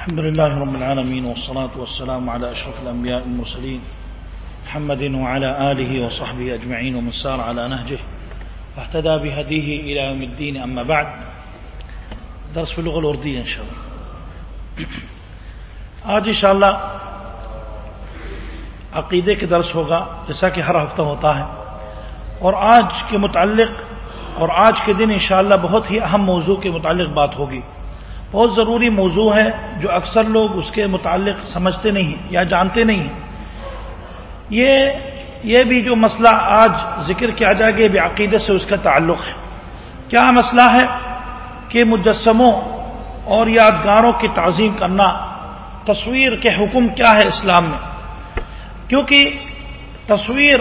الحمد لله رب العالمين والصلاة والسلام على أشرف الأنبياء المرسلين محمد وعلى آله وصحبه أجمعين ومن سار على نهجه واهتدى بهديه إلى يوم الدين. أما بعد، درس في اللغة الأردية إن شاء الله. آج إن شاء الله عقیدے کے درس ہوگا، جیسا کہ ہر ہفتہ ہوتا ہے۔ اور آج کے متعلق اور آج کے دن انشاءاللہ بہت ہی اہم موضوع کے متعلق بات ہوگی۔ بہت ضروری موضوع ہے جو اکثر لوگ اس کے متعلق سمجھتے نہیں یا جانتے نہیں یہ یہ بھی جو مسئلہ آج ذکر کیا جائے گا بھی عقیدے سے اس کا تعلق ہے۔ کیا مسئلہ ہے کہ مجسموں اور یادگاروں کی تعظیم کرنا تصویر کے حکم کیا ہے اسلام میں؟ کیونکہ تصویر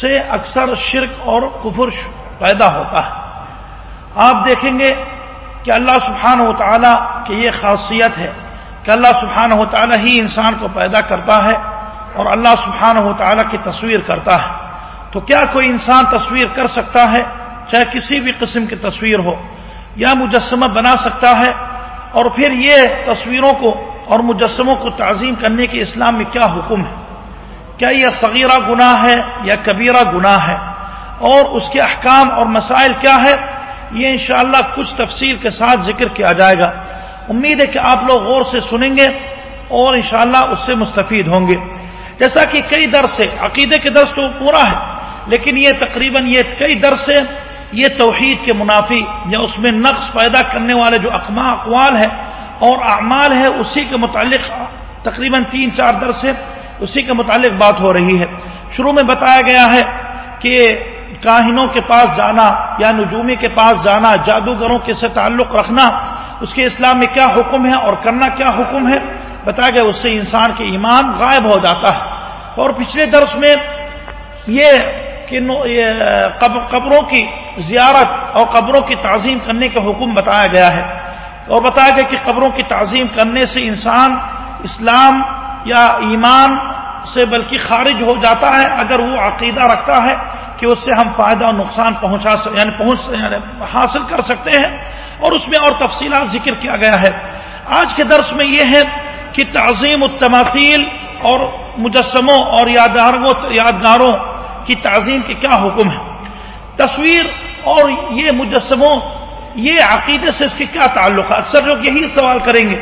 سے اکثر شرک اور کفر پیدا ہوتا ہے۔ آپ دیکھیں گے کہ اللہ سبحانہ و تعالیٰ کی یہ خاصیت ہے کہ اللہ سبحانہ و تعالیٰ ہی انسان کو پیدا کرتا ہے اور اللہ سبحانہ و تعالیٰ کی تصویر کرتا ہے۔ تو کیا کوئی انسان تصویر کر سکتا ہے؟ چاہے کسی بھی قسم کی تصویر ہو۔ یا مجسمہ بنا سکتا ہے۔ اور پھر یہ تصویروں کو اور مجسموں کو تعظیم کرنے کے اسلام میں کیا حکم ہے؟ کیا یہ صغیرہ گناہ ہے یا کبیرہ گناہ ہے؟ اور اس کے احکام اور مسائل کیا ہے؟ یہ انشاءاللہ کچھ تفصیل کے ساتھ ذکر کیا جائے گا۔ امید ہے کہ آپ لوگ غور سے سنیں گے اور انشاءاللہ اس سے مستفید ہوں گے۔ جیسا کہ کئی درس ہے عقیدے کے درس تو پورا ہے، لیکن یہ تقریباً یہ کئی درس ہے یہ توحید کے منافی، یا اس میں نقص پیدا کرنے والے جو اقما، اقوال ہے اور اعمال ہے اسی کے متعلق تقریباً تین چار درس ہے اسی کے متعلق بات ہو رہی ہے۔ شروع میں بتایا گیا ہے کہ کاہنوں کے پاس جانا یا نجومی کے پاس جانا، جادوگروں کے سے تعلق رکھنا، اس کے اسلام میں کیا حکم ہے اور کرنا کیا حکم ہے؟ بتایا گیا، اس سے انسان کے ایمان غائب ہو جاتا ہے۔ اور پچھلے درس میں یہ کہ قبروں کی زیارت اور قبروں کی تعظیم کرنے کا حکم بتایا گیا ہے۔ اور بتایا گیا کہ قبروں کی تعظیم کرنے سے انسان اسلام یا ایمان سے بلکہ خارج ہو جاتا ہے اگر وہ عقیدہ رکھتا ہے کہ اس سے ہم فائدہ اور نقصان پہنچا یعنی پہنچ یعنی حاصل کر سکتے ہیں۔ اور اس میں اور تفصیلات ذکر کیا گیا ہے۔ آج کے درس میں یہ ہے کہ تعظیم التماثیل اور مجسموں اور یادگاروں کی تعظیم کے کیا حکم ہے تصویر اور یہ مجسموں، یہ عقیدے سے اس کے کیا تعلق ہے اکثر لوگ یہی سوال کریں گے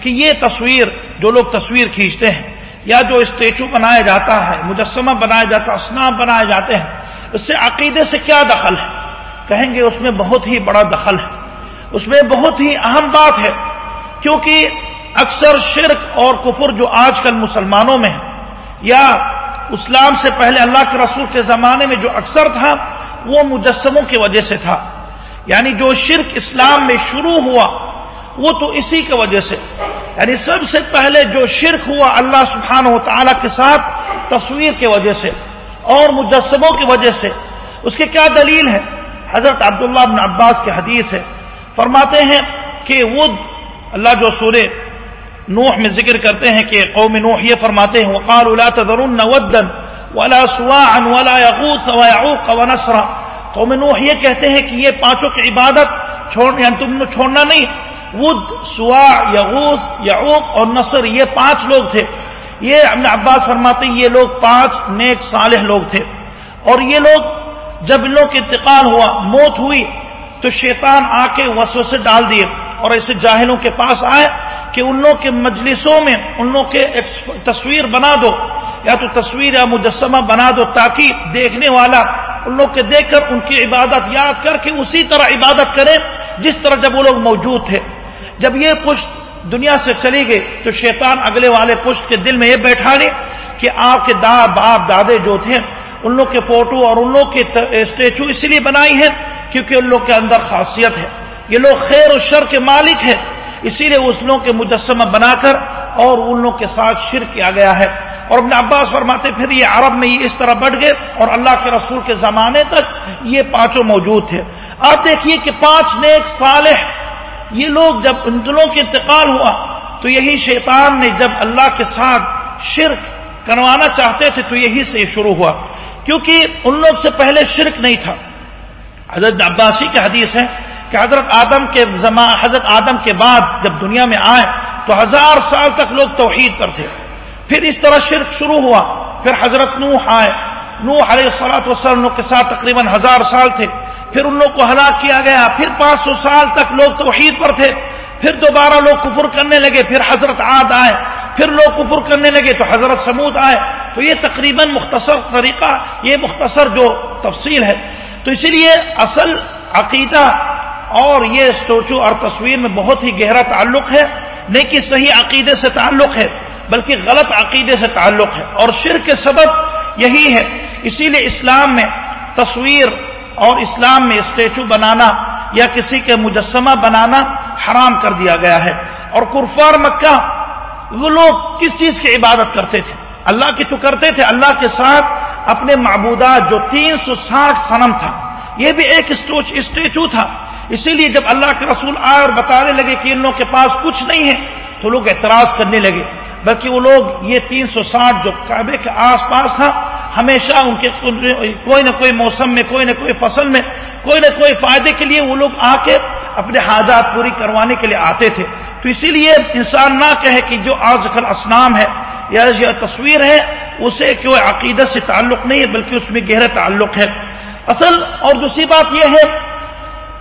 کہ یہ تصویر جو لوگ تصویر کھینچتے ہیں یا جو اسٹیچو بنایا جاتا ہے، مجسمہ بنایا جاتا ہے اسنام بنائے جاتے ہیں، اس سے عقیدے سے کیا دخل ہے؟ کہیں گے اس میں بہت ہی بڑا دخل ہے۔ اس میں بہت ہی اہم بات ہے، کیونکہ اکثر شرک اور کفر جو آج کل مسلمانوں میں ہے یا اسلام سے پہلے اللہ کے رسول کے زمانے میں جو اکثر تھا، وہ مجسموں کی وجہ سے تھا۔ یعنی جو شرک اسلام میں شروع ہوا وہ تو اسی کی وجہ سے۔ یعنی سب سے پہلے جو شرک ہوا اللہ سبحانہ و تعالیٰ کے ساتھ تصویر کی وجہ سے اور مجسموں کی وجہ سے۔ اس کی کیا دلیل ہے حضرت عبداللہ بن عباس کی حدیث ہے۔ فرماتے ہیں کہ وہ اللہ جو سورے نوح میں ذکر کرتے ہیں کہ قوم نوح یہ فرماتے ہیں وقال لا تذرن ودن ولا سواعا ولا يغوث ويعوق ونسرا قوم نوح یہ کہتے ہیں کہ یہ پانچوں کی عبادت چھوڑ یعنی تم نے چھوڑنا نہیں۔ ود، سوا، یغوث، یعوق اور نصر، یہ پانچ لوگ تھے۔ یہ ابن عباس فرماتے ہیں، یہ لوگ پانچ نیک صالح لوگ تھے۔ اور یہ لوگ جب ان لوگ کا انتقال ہوا، موت ہوئی، تو شیطان آ کے وسو سے ڈال دیے اور ایسے جاہلوں کے پاس آئے کہ ان لوگ کے مجلسوں میں ان لوگ کے تصویر بنا دو، یا تو تصویر یا مجسمہ بنا دو، تاکہ دیکھنے والا ان لوگ کے دیکھ کر ان کی عبادت یاد کر کے اسی طرح عبادت کرے، جس طرح جب وہ لوگ موجود تھے۔ جب یہ پشت دنیا سے چلی گئی تو شیطان اگلے والے پشت کے دل میں یہ بیٹھا لے کہ آپ کے دا باپ دادے جو تھے ان لوگ کے فوٹو اور ان لوگ کے اسٹیچو اسی لیے بنائی ہے کیونکہ ان لوگ کے اندر خاصیت ہے۔ یہ لوگ خیر و شر کے مالک ہیں۔ اسی لیے اس لوگ کے مجسمہ بنا کر اور ان لوگ کے ساتھ شر کیا گیا ہے۔ اور ابن عباس فرماتے پھر یہ عرب میں یہ اس طرح بڑھ گئے اور اللہ کے رسول کے زمانے تک یہ پانچوں موجود تھے۔ آپ دیکھیے کہ پانچ نیک صالح یہ لوگ جب ان دلوں کے انتقال ہوا تو یہی شیطان نے جب اللہ کے ساتھ شرک کروانا چاہتے تھے تو یہی سے شروع ہوا۔ کیونکہ ان لوگ سے پہلے شرک نہیں تھا۔ حضرت عباسی کی حدیث ہے کہ حضرت آدم کے زمان، حضرت آدم کے بعد جب دنیا میں آئے تو ہزار سال تک لوگ توحید پر تھے۔ پھر اس طرح شرک شروع ہوا۔ پھر حضرت نوح آئے۔ نوح علیہ السلاط وسلم کے ساتھ تقریباً ہزار سال تھے۔ پھر ان لوگ کو ہلاک کیا گیا۔ پھر پانچ سو سال تک لوگ توحید پر تھے۔ پھر دوبارہ لوگ کفر کرنے لگے۔ پھر حضرت عاد آئے۔ پھر لوگ کفر کرنے لگے تو حضرت سمود آئے۔ تو یہ تقریباً مختصر طریقہ، یہ مختصر جو تفصیل ہے۔ تو اسی لیے اصل عقیدہ اور یہ اسٹوچو اور تصویر میں بہت ہی گہرا تعلق ہے۔ نہیں کہ صحیح عقیدے سے تعلق ہے، بلکہ غلط عقیدے سے تعلق ہے۔ اور شر کے سبب یہی ہے۔ اسی لیے اسلام میں تصویر اور اسلام میں اسٹیچو بنانا یا کسی کے مجسمہ بنانا حرام کر دیا گیا ہے۔ اور قرفار مکہ وہ لوگ کس چیز کی عبادت کرتے تھے؟ اللہ کی تو کرتے تھے، اللہ کے ساتھ اپنے معبودات جو تین سو ساٹھ سنم تھا، یہ بھی ایک اسٹیچو تھا۔ اسی لیے جب اللہ کے رسول آئے اور بتانے لگے کہ ان لوگوں کے پاس کچھ نہیں ہے، تو لوگ اعتراض کرنے لگے۔ بلکہ وہ لوگ یہ تین سو ساٹھ جو کعبے کے آس پاس تھا ہمیشہ ان کے کوئی نہ کوئی موسم میں، کوئی نہ کوئی فصل میں، کوئی نہ کوئی فائدے کے لیے وہ لوگ آ کے اپنے حاجات پوری کروانے کے لیے آتے تھے۔ تو اسی لیے انسان نہ کہے کہ جو آج کل اسنام ہے یا تصویر ہے، اسے کوئی عقیدت سے تعلق نہیں ہے، بلکہ اس میں گہرا تعلق ہے۔ اصل اور دوسری بات یہ ہے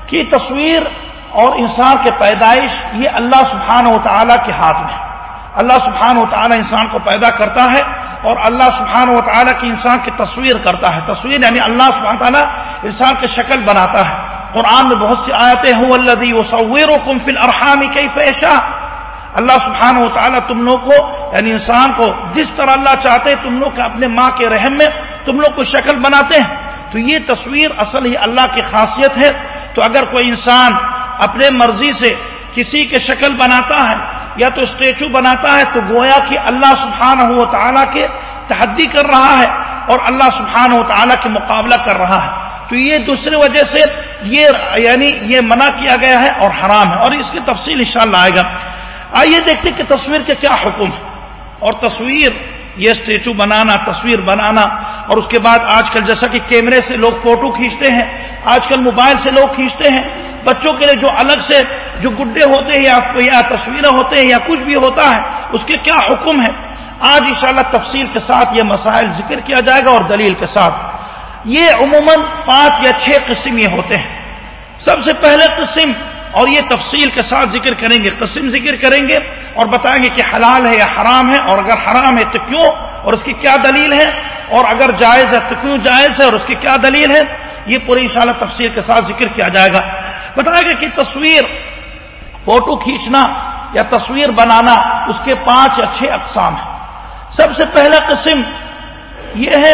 کہ تصویر اور انسان کے پیدائش یہ اللہ سبحانہ و تعالیٰ کے ہاتھ میں ہے۔ اللہ سبحانہ و تعالیٰ انسان کو پیدا کرتا ہے اور اللہ سبحانہ و تعالیٰ کی انسان کی تصویر کرتا ہے۔ تصویر یعنی اللہ سبحانہ تعالیٰ انسان کی شکل بناتا ہے۔ قرآن میں بہت سی آیتیں ہوں اللہ وصور و کمفل ارحامی کئی پیشہ اللہ سبحانہ و تعالیٰ تم لوگ کو یعنی انسان کو جس طرح اللہ چاہتے ہیں، تم لوگ اپنے ماں کے رحم میں تم لوگ کو شکل بناتے ہیں۔ تو یہ تصویر اصل ہی اللہ کی خاصیت ہے۔ تو اگر کوئی انسان اپنے مرضی سے کسی کے شکل بناتا ہے یا تو اسٹیچو بناتا ہے تو گویا کہ اللہ سبحانہ و تعالیٰ کے تحدی کر رہا ہے اور اللہ سبحانہ و تعالیٰ کے مقابلہ کر رہا ہے۔ تو یہ دوسری وجہ سے یہ یعنی یہ منع کیا گیا ہے اور حرام ہے اور اس کی تفصیل انشاءاللہ آئے گا۔ آئیے دیکھتے کہ تصویر کے کیا حکم ہے اور تصویر، یہ اسٹیچو بنانا، تصویر بنانا اور اس کے بعد آج کل جیسا کہ کیمرے سے لوگ فوٹو کھینچتے ہیں، آج کل موبائل سے لوگ کھینچتے ہیں بچوں کے لیے جو الگ سے جو گڈے ہوتے ہیں یا یا تصویریں ہوتے ہیں یا کچھ بھی ہوتا ہے، اس کے کیا حکم ہے؟ آج انشاءاللہ تفصیل کے ساتھ یہ مسائل ذکر کیا جائے گا اور دلیل کے ساتھ۔ یہ عموماً پانچ یا چھ قسم یہ ہوتے ہیں۔ سب سے پہلے قسم اور یہ تفصیل کے ساتھ ذکر کریں گے، قسم ذکر کریں گے اور بتائیں گے کہ حلال ہے یا حرام ہے اور اگر حرام ہے تو کیوں اور اس کی کیا دلیل ہے؟ اور اگر جائز ہے تو کیوں جائز ہے اور اس کی کیا دلیل ہے؟ یہ پوری انشاءاللہ تفصیل کے ساتھ ذکر کیا جائے گا۔ بتائیں گے کہ تصویر، فوٹو کھینچنا یا تصویر بنانا اس کے پانچ یا چھ اقسام ہیں۔ سب سے پہلا قسم یہ ہے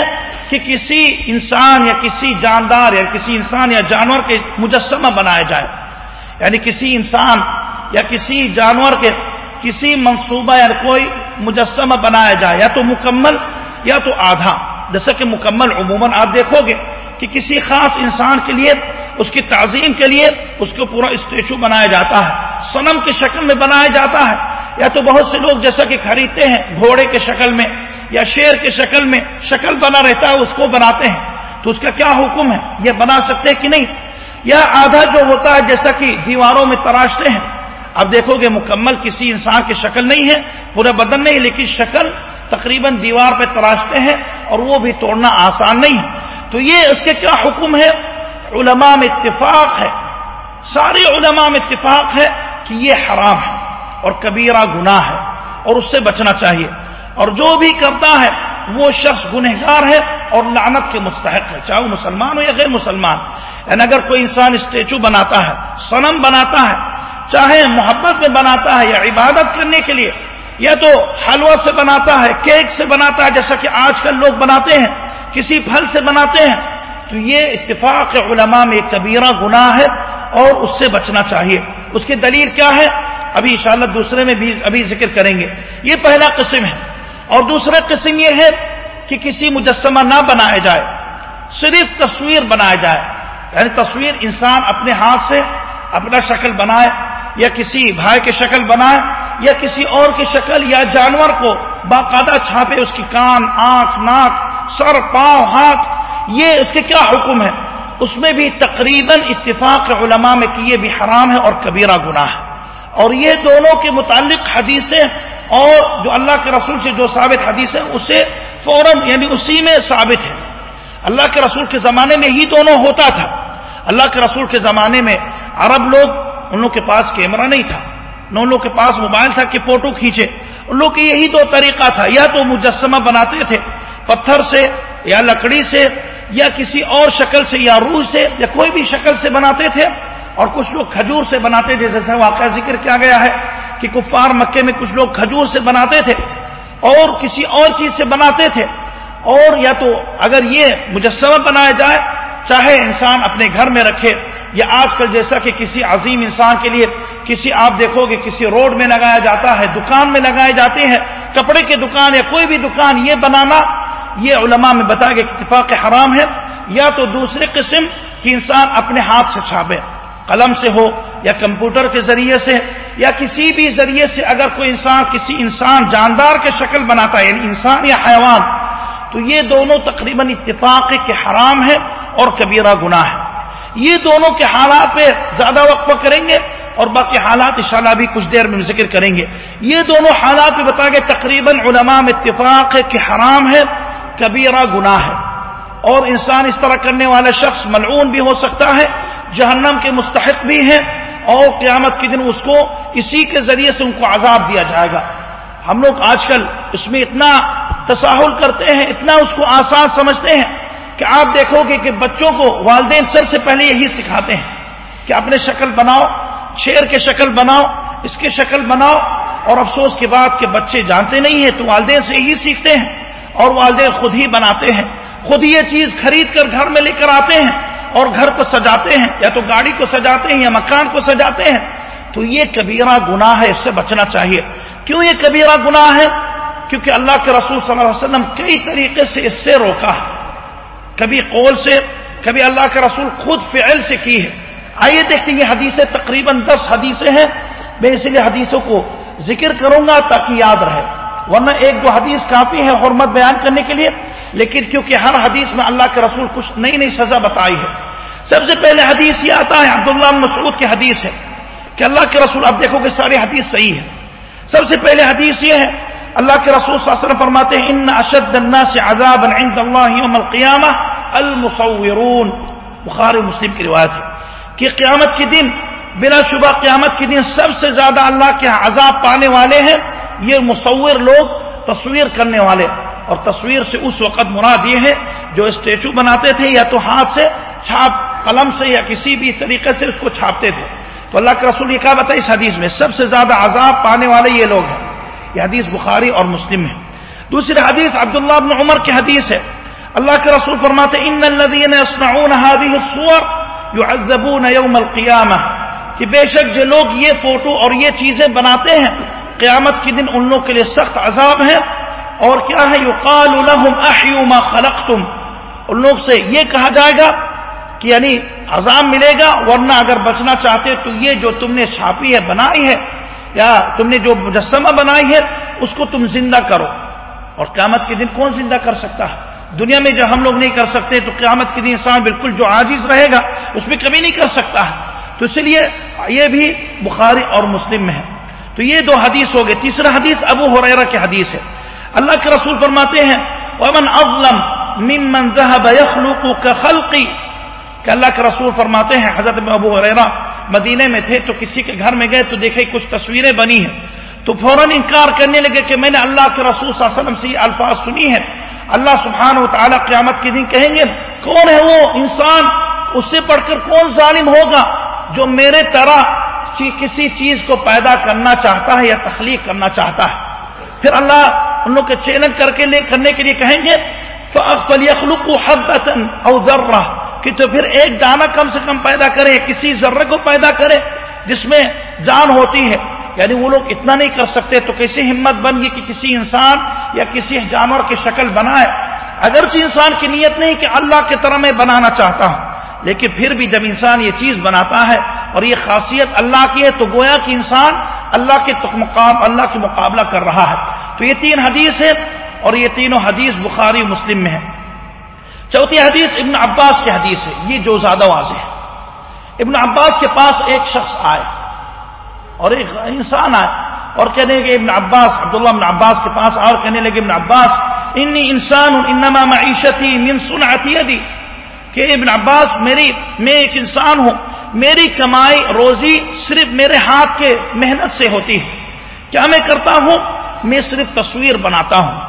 کہ کسی انسان یا کسی جاندار یا کسی انسان یا جانور کے مجسمہ بنایا جائے۔ یعنی کسی انسان یا کسی جانور کے کسی منصوبہ یا کوئی مجسمہ بنایا جائے، یا تو مکمل یا تو آدھا۔ جیسا کہ مکمل عموماً آپ دیکھو گے کہ کسی خاص انسان کے لیے اس کی تعظیم کے لیے اس کو پورا اسٹیچو بنایا جاتا ہے سنم کی شکل میں بنایا جاتا ہے۔ یا تو بہت سے لوگ جیسا کہ خریدتے ہیں گھوڑے کے شکل میں، یا شیر کے شکل میں شکل بنا رہتا ہے، اس کو بناتے ہیں۔ تو اس کا کیا حکم ہے؟ یہ بنا سکتے کہ نہیں؟ یا آدھا جو ہوتا ہے، جیسا کہ دیواروں میں تراشتے ہیں۔ اب دیکھو گے مکمل کسی انسان کی شکل نہیں ہے پورا بدن نہیں لیکن شکل تقریباً دیوار پہ تراشتے ہیں اور وہ بھی توڑنا آسان نہیں ہے۔ تو یہ اس کے کیا حکم ہے؟ علماء میں اتفاق ہے سارے علماء میں اتفاق ہے کہ یہ حرام ہے اور کبیرہ گناہ ہے اور اس سے بچنا چاہیے۔ اور جو بھی کرتا ہے، وہ شخص گنہگار ہے اور لعنت کے مستحق ہے، چاہے وہ مسلمان ہو یا غیر مسلمان۔ یعنی اگر کوئی انسان اسٹیچو بناتا ہے سنم بناتا ہے، چاہے محبت میں بناتا ہے یا عبادت کرنے کے لیے، یا تو حلوہ سے بناتا ہے، کیک سے بناتا ہے، جیسا کہ آج کل لوگ بناتے ہیں، کسی پھل سے بناتے ہیں تو یہ اتفاق علماء میں ایک کبیرہ گناہ ہے اور اس سے بچنا چاہیے۔ اس کی دلیل کیا ہے؟ ابھی انشاءاللہ دوسرے میں بھی ابھی ذکر کریں گے۔ یہ پہلا قسم ہے۔ اور دوسرا قسم یہ ہے کہ کسی مجسمہ نہ بنایا جائے۔ صرف تصویر بنایا جائے۔ یعنی تصویر انسان اپنے ہاتھ سے اپنا شکل بنائے، یا کسی بھائی کی شکل بنائے، یا کسی اور کی شکل، یا جانور کو باقاعدہ چھاپے، اس کی کان، آنکھ، ناک، سر، پاؤں، ہاتھ یہ اس کے کیا حکم ہے؟ اس میں بھی تقریباً اتفاق علماء میں کہ یہ بھی حرام ہے اور کبیرہ گناہ ہے۔ اور یہ دونوں کے متعلق حدیثیں اور جو اللہ کے رسول سے جو ثابت حدیث ہے، اسے فوراً یعنی اسی میں ثابت ہے۔ اللہ کے رسول کے زمانے میں ہی دونوں ہوتا تھا۔ اللہ کے رسول کے زمانے میں عرب لوگ، ان لوگ کے پاس کیمرہ نہیں تھا۔ نہ ان لوگ کے پاس موبائل تھا کہ فوٹو کھینچے۔ ان لوگ کے یہی دو طریقہ تھا۔ یا تو مجسمہ بناتے تھے پتھر سے یا لکڑی سے یا کسی اور شکل سے، یا روح سے، یا کوئی بھی شکل سے بناتے تھے، اور کچھ لوگ کھجور سے بناتے تھے، جیسے واقعہ ذکر کیا گیا ہے کہ کفار مکے میں کچھ لوگ کھجور سے بناتے تھے اور کسی اور چیز سے بناتے تھے۔ اور یا تو اگر یہ مجسمہ بنایا جائے، چاہے انسان اپنے گھر میں رکھے، یا آج کل جیسا کہ کسی عظیم انسان کے لیے کسی، آپ دیکھو گے کسی روڈ میں لگایا جاتا ہے، دکان میں لگائے جاتے ہیں، کپڑے کی دکان یا کوئی بھی دکان، یہ بنانا یہ علماء میں بتا کہ اتفاق حرام ہے، یا تو دوسرے قسم کی انسان اپنے ہاتھ سے چھاپے، قلم سے ہو یا کمپیوٹر کے ذریعے سے، یا کسی بھی ذریعے سے اگر کوئی انسان کسی انسان جاندار کے شکل بناتا ہے یعنی انسان یا حیوان، تو یہ دونوں تقریباً اتفاق کے حرام ہے اور کبیرہ گناہ ہے یہ دونوں کے حالات پہ زیادہ وقفہ کریں گے اور باقی حالات انشاءاللہ بھی کچھ دیر میں ذکر کریں گے۔ یہ دونوں حالات پہ بتا گئے تقریباً علماء میں اتفاق ہے کہ حرام ہے۔ کبیرہ گناہ ہے۔ اور انسان اس طرح کرنے والا شخص ملعون بھی ہو سکتا ہے، جہنم کے مستحق بھی ہیں اور قیامت کے دن اس کو اسی کے ذریعے سے ان کو عذاب دیا جائے گا۔ ہم لوگ آج کل اس میں اتنا تساہل کرتے ہیں، اتنا اس کو آسان سمجھتے ہیں کہ آپ دیکھو گے کہ بچوں کو والدین سب سے پہلے یہی سکھاتے ہیں کہ اپنے شکل بناؤ، شیر کے شکل بناؤ، اس کے شکل بناؤ اور افسوس کے بعد کہ بچے جانتے نہیں ہیں تو والدین سے یہی سیکھتے ہیں۔ اور والدین خود ہی بناتے ہیں۔ خود ہی یہ چیز خرید کر گھر میں لے کر آتے ہیں اور گھر کو سجاتے ہیں، یا تو گاڑی کو سجاتے ہیں یا مکان کو سجاتے ہیں۔ تو یہ کبیرہ گناہ ہے، اس سے بچنا چاہیے۔ کیوں یہ کبیرہ گناہ ہے؟ کیونکہ اللہ کے رسول صلی اللہ علیہ وسلم کئی طریقے سے اس سے روکا ہے۔ کبھی قول سے، کبھی اللہ کے رسول خود فعل سے کی ہے۔ آئیے دیکھتے ہیں یہ حدیثیں، تقریباً دس حدیثیں ہیں۔ میں اسی لیے حدیثوں کو ذکر کروں گا تاکہ یاد رہے۔ ورنہ ایک دو حدیث کافی ہے حرمت بیان کرنے کے لیے، لیکن کیونکہ ہر حدیث میں اللہ کے رسول کچھ نئی نئی سزا بتائی ہے۔ سب سے پہلے حدیث یہ آتا ہے، عبداللہ مسعود کی حدیث ہے کہ اللہ کے رسول اب دیکھو کہ ساری حدیث صحیح ہے۔ سب سے پہلے حدیث یہ ہے، اللہ کے رسول صلی اللہ علیہ وسلم فرماتے ہیں، ان اشد الناس عذابا عند اللہ یوم القیامہ المصورون۔ بخاری مسلم کی روایت ہے کہ قیامت کے دن، بلا شبہ قیامت کے دن سب سے زیادہ اللہ کے عذاب پانے والے ہیں۔ یہ مصور لوگ تصویر کرنے والے اور تصویر سے اس وقت مراد یہ ہے جو اسٹیچو بناتے تھے یا تو ہاتھ سے چھاپ، قلم سے یا کسی بھی طریقے سے اس کو چھاپتے تھے۔ تو اللہ کے رسول یہ کہا بتا اس حدیث میں؟ سب سے زیادہ عذاب پانے والے یہ لوگ ہیں۔ یہ حدیث بخاری اور مسلم ہے۔ دوسری حدیث عبداللہ بن عمر کی حدیث ہے۔ اللہ کے رسول فرماتے، ان الذين يصنعون هذه الصور يعذبون يوم القيامه کہ بے شک جو لوگ یہ فوٹو اور یہ چیزیں بناتے ہیں قیامت کے دن ان لوگ کے لیے سخت عذاب ہے۔ اور کیا ہے؟ يقال لهم احيوا ما خلقتم۔ ان لوگ سے یہ کہا جائے گا کہ یعنی عذاب ملے گا، ورنہ اگر بچنا چاہتے تو یہ جو تم نے چھاپی ہے، بنائی ہے، یا تم نے جو مجسمہ بنائی ہے، اس کو تم زندہ کرو۔ اور قیامت کے دن کون زندہ کر سکتا ہے؟ دنیا میں جب ہم لوگ نہیں کر سکتے تو قیامت کے دن انسان بالکل جو عاجز رہے گا، اس میں کبھی نہیں کر سکتا۔ ہے تو اس لیے یہ بھی بخاری اور مسلم میں ہے۔ تو یہ دو حدیث ہو گئے۔ تیسرا حدیث ابو حریرہ کی حدیث ہے۔ اللہ کے رسول فرماتے ہیں، ومن اظلم ممن ذهب يخلق كخلقي کہ اللہ کے رسول فرماتے ہیں، حضرت ابو حریرہ مدینے میں تھے تو کسی کے گھر میں گئے تو دیکھے کچھ تصویریں بنی ہیں۔ تو فوراً انکار کرنے لگے کہ میں نے اللہ کے رسول صلی اللہ علیہ وسلم سے یہ الفاظ سنی ہے اللہ سبحانہ و تعالیٰ قیامت کے دن کہیں گے، کون ہے وہ انسان؟ اس سے پڑھ کر کون ظالم ہوگا جو میرے طرح کسی چیز کو پیدا کرنا چاہتا ہے یا تخلیق کرنا چاہتا ہے۔ پھر اللہ ان لوگ کے چیلنج کر کے لے کرنے کے لیے کہیں گے او ذرہ کہ تو پھر ایک دانہ کم سے کم پیدا کرے، کسی ذرے کو پیدا کرے جس میں جان ہوتی ہے۔ یعنی وہ لوگ اتنا نہیں کر سکتے تو کیسی ہمت بن گئی کہ کسی انسان یا کسی جانور کی شکل بنائے۔ اگرچہ انسان کی نیت نہیں کہ اللہ کی طرح میں بنانا چاہتا ہوں، لیکن پھر بھی جب انسان یہ چیز بناتا ہے اور یہ خاصیت اللہ کی ہے تو گویا کہ انسان اللہ کے مقام اللہ کے مقابلہ کر رہا ہے۔ تو یہ تین حدیث ہے اور یہ تینوں حدیث بخاری مسلم میں ہے چوتھی حدیث ابن عباس کی حدیث ہے۔ یہ جو زیادہ واضح ہے۔ ابن عباس کے پاس ایک شخص آئے اور ایک انسان آئے اور کہنے لگے ابن عباس، عبداللہ ابن عباس کے پاس اور کہنے لگے ابن عباس، انی انسان انما معیشتی من سنعتی دی کہ ابن عباس، میری میں ایک انسان ہوں۔ میری کمائی روزی صرف میرے ہاتھ کے محنت سے ہوتی ہے۔ کیا میں کرتا ہوں؟ میں صرف تصویر بناتا ہوں۔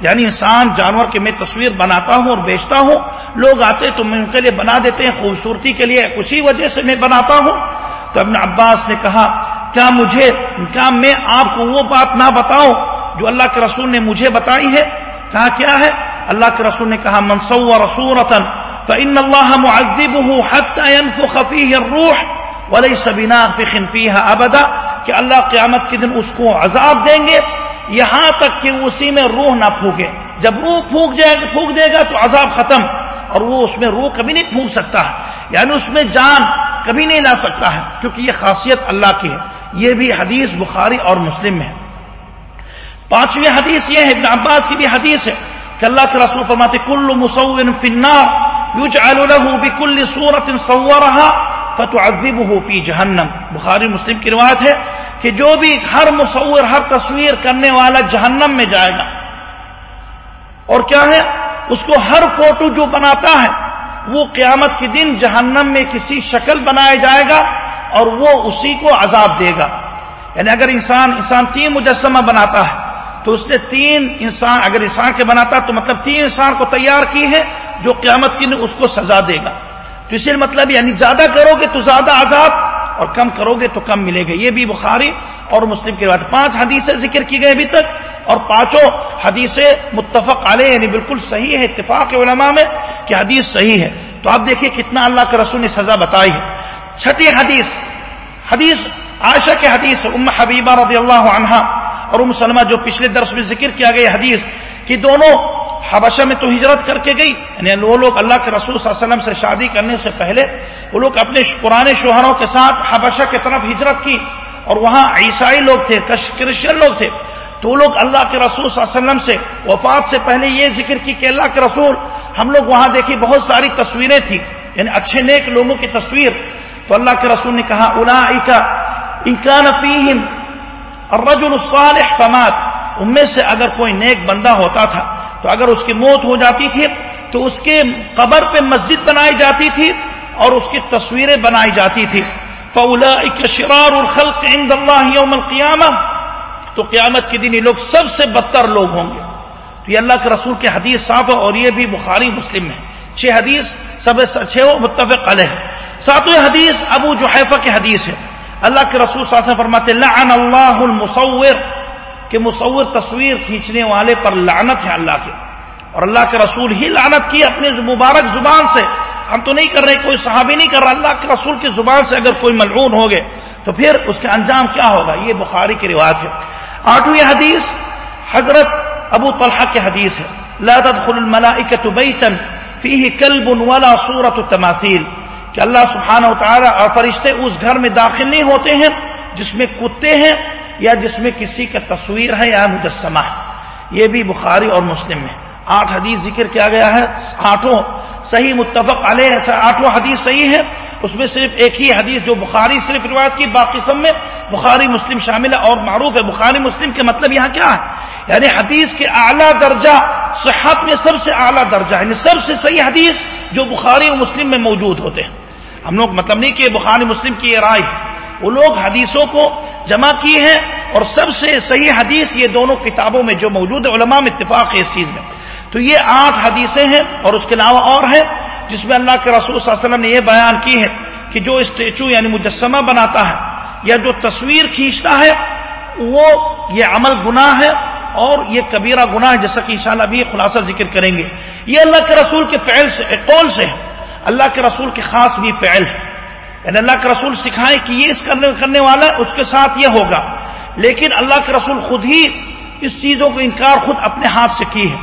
یعنی انسان، جانور کے میں تصویر بناتا ہوں اور بیچتا ہوں۔ لوگ آتے تو میں ان کے لیے بنا دیتے ہیں، خوبصورتی کے لیے اسی وجہ سے میں بناتا ہوں۔ تو ابن عباس نے کہا، کیا مجھے، کیا میں آپ کو وہ بات نہ بتاؤں جو اللہ کے رسول نے مجھے بتائی ہے؟ کہا، کیا ہے؟ اللہ کے رسول نے کہا منصور رسول فإن الله معذبه حتى ينفخ فيه الروح وليس بنافخ فيها ابدا کہ اللہ قیامت کے دن اس کو عذاب دیں گے، یہاں تک کہ اسی میں روح نہ پھونکے۔ جب روح پھونک جائے گا پھونک دے گا تو عذاب ختم۔ اور وہ اس میں روح کبھی نہیں پھونک سکتا۔ ہے یعنی اس میں جان کبھی نہیں لا سکتا ہے، کیونکہ یہ خاصیت اللہ کی ہے۔ یہ بھی حدیث بخاری اور مسلم میں۔ ہے پانچویں حدیث یہ ہے، ابن عباس کی بھی حدیث ہے کہ اللہ کے رسول فرماتے، کل مصور فی النار۔ يجعل له بكل صورة صورها فتعذبه في جہنم بخاری مسلم کی روایت ہے کہ جو بھی ہر مصور، ہر تصویر کرنے والا جہنم میں جائے گا۔ اور کیا ہے؟ اس کو ہر فوٹو جو بناتا ہے، وہ قیامت کے دن جہنم میں کسی شکل بنایا جائے گا اور وہ اسی کو عذاب دے گا۔ یعنی اگر انسان انسان تین مجسمہ بناتا ہے تو اس نے تین انسان اگر انسان کے بناتا تو مطلب تین انسان کو تیار کی ہے جو قیامت کی اس کو سزا دے گا۔ تو اس لیے مطلب یعنی زیادہ کرو گے تو زیادہ عذاب اور کم کرو گے تو کم ملے گا۔ یہ بھی بخاری اور مسلم کی بات پانچ حدیثیں ذکر کی گئی ابھی تک اور پانچوں حدیثیں متفق علیہ یعنی بالکل صحیح ہے، اتفاق علماء میں کہ حدیث صحیح ہے۔ تو آپ دیکھیے کتنا اللہ کے رسول نے سزا بتائی ہے۔ چھٹی حدیث حدیث عائشہ کے حدیث ام حبیبہ رضی اللہ عنہا۔ اور ام سلمہ جو پچھلے درس میں ذکر کیا گیا حدیث کہ دونوں حبشہ میں تو ہجرت کر کے گئی یعنی وہ لوگ اللہ کے رسول صلی اللہ علیہ وسلم سے شادی کرنے سے پہلے وہ لوگ اپنے پرانے شوہروں کے ساتھ حبشہ کی طرف ہجرت کی اور وہاں عیسائی لوگ تھے کرسچن لوگ تھے۔ تو وہ لوگ اللہ کے رسول صلی اللہ علیہ وسلم سے وفات سے پہلے یہ ذکر کی کہ اللہ کے رسول، ہم لوگ وہاں دیکھی بہت ساری تصویریں تھیں یعنی اچھے نیک لوگوں کی تصویر۔ تو اللہ کے رسول نے کہا الا انکان فیم الرجل الصالح فمات۔ ان میں سے اگر کوئی نیک بندہ ہوتا تھا، تو اگر اس کی موت ہو جاتی تھی، تو اس کے قبر پہ مسجد بنائی جاتی تھی اور اس کی تصویریں بنائی جاتی تھی۔ فولا شرار الخلق عند اللہ یوم القیامہ تو قیامت کے دن یہ لوگ سب سے بدتر لوگ ہوں گے۔ تو یہ اللہ کے رسول کے حدیث صاف ہے اور یہ بھی بخاری مسلم ہے چھ حدیث سب چھ متفق علیہ۔ ساتویں حدیث ابو جو کی حدیث ہے۔ اللہ کے رسول صلی اللہ علیہ وسلم فرماتے لعن اللہ المصور، کہ مصور تصویر کھینچنے والے پر لعنت ہے اللہ کے۔ اور اللہ کے رسول ہی لعنت کی اپنے مبارک زبان سے۔ ہم تو نہیں کر رہے، کوئی صحابی نہیں کر رہا۔ اللہ کے رسول کی زبان سے اگر کوئی ملعون ہو گئے، تو پھر اس کے انجام کیا ہوگا؟ یہ بخاری کی رواج ہے۔ آٹھویں حدیث، حضرت ابو طلحہ کی حدیث ہے۔ لا تدخل الملائکة بیتا، فیہ کلب ولا صورت التماثیل کہ اللہ سبحانہ و اور فرشتے اس گھر میں داخل نہیں ہوتے ہیں، جس میں کتے ہیں یا جس میں کسی کا تصویر ہے یا مجسمہ ہے۔ یہ بھی بخاری اور مسلم میں۔ آٹھ حدیث ذکر کیا گیا ہے۔ آٹھوں صحیح متفق علیہ آٹھوں حدیث صحیح ہے۔ اس میں صرف ایک ہی حدیث جو بخاری صرف روایت کی، باقی سب میں بخاری مسلم شامل ہے اور معروف ہے۔ بخاری مسلم کے مطلب یہاں کیا ہے؟ یعنی حدیث کے اعلیٰ درجہ، صحت میں سب سے اعلیٰ درجہ یعنی سب سے صحیح حدیث جو بخاری اور مسلم میں موجود ہوتے ہیں۔ ہم لوگ مطلب نہیں کہ بخاری مسلم کی یہ رائے وہ لوگ حدیثوں کو جمع کی ہیں اور سب سے صحیح حدیث یہ دونوں کتابوں میں جو موجود ہے، علماء میں اتفاق ہے اس چیز میں۔ تو یہ آٹھ حدیثیں ہیں اور اس کے علاوہ اور ہیں جس میں اللہ کے رسول صلی اللہ علیہ وسلم نے یہ بیان کی ہے کہ جو اسٹیچو یعنی مجسمہ بناتا ہے یا جو تصویر کھینچتا ہے، وہ یہ عمل گناہ ہے اور یہ کبیرہ گناہ ہے، جیسا کہ انشاءاللہ بھی خلاصہ ذکر کریں گے۔ یہ اللہ کے رسول کے فعل سے، قول سے ہے۔ اللہ کے رسول کے خاص بھی فعل ہے۔ یعنی اللہ کے رسول سکھائے کہ یہ اس کرنے کرنے والا اس کے ساتھ یہ ہوگا۔ لیکن اللہ کے رسول خود ہی اس چیزوں کو انکار خود اپنے ہاتھ سے کی ہے۔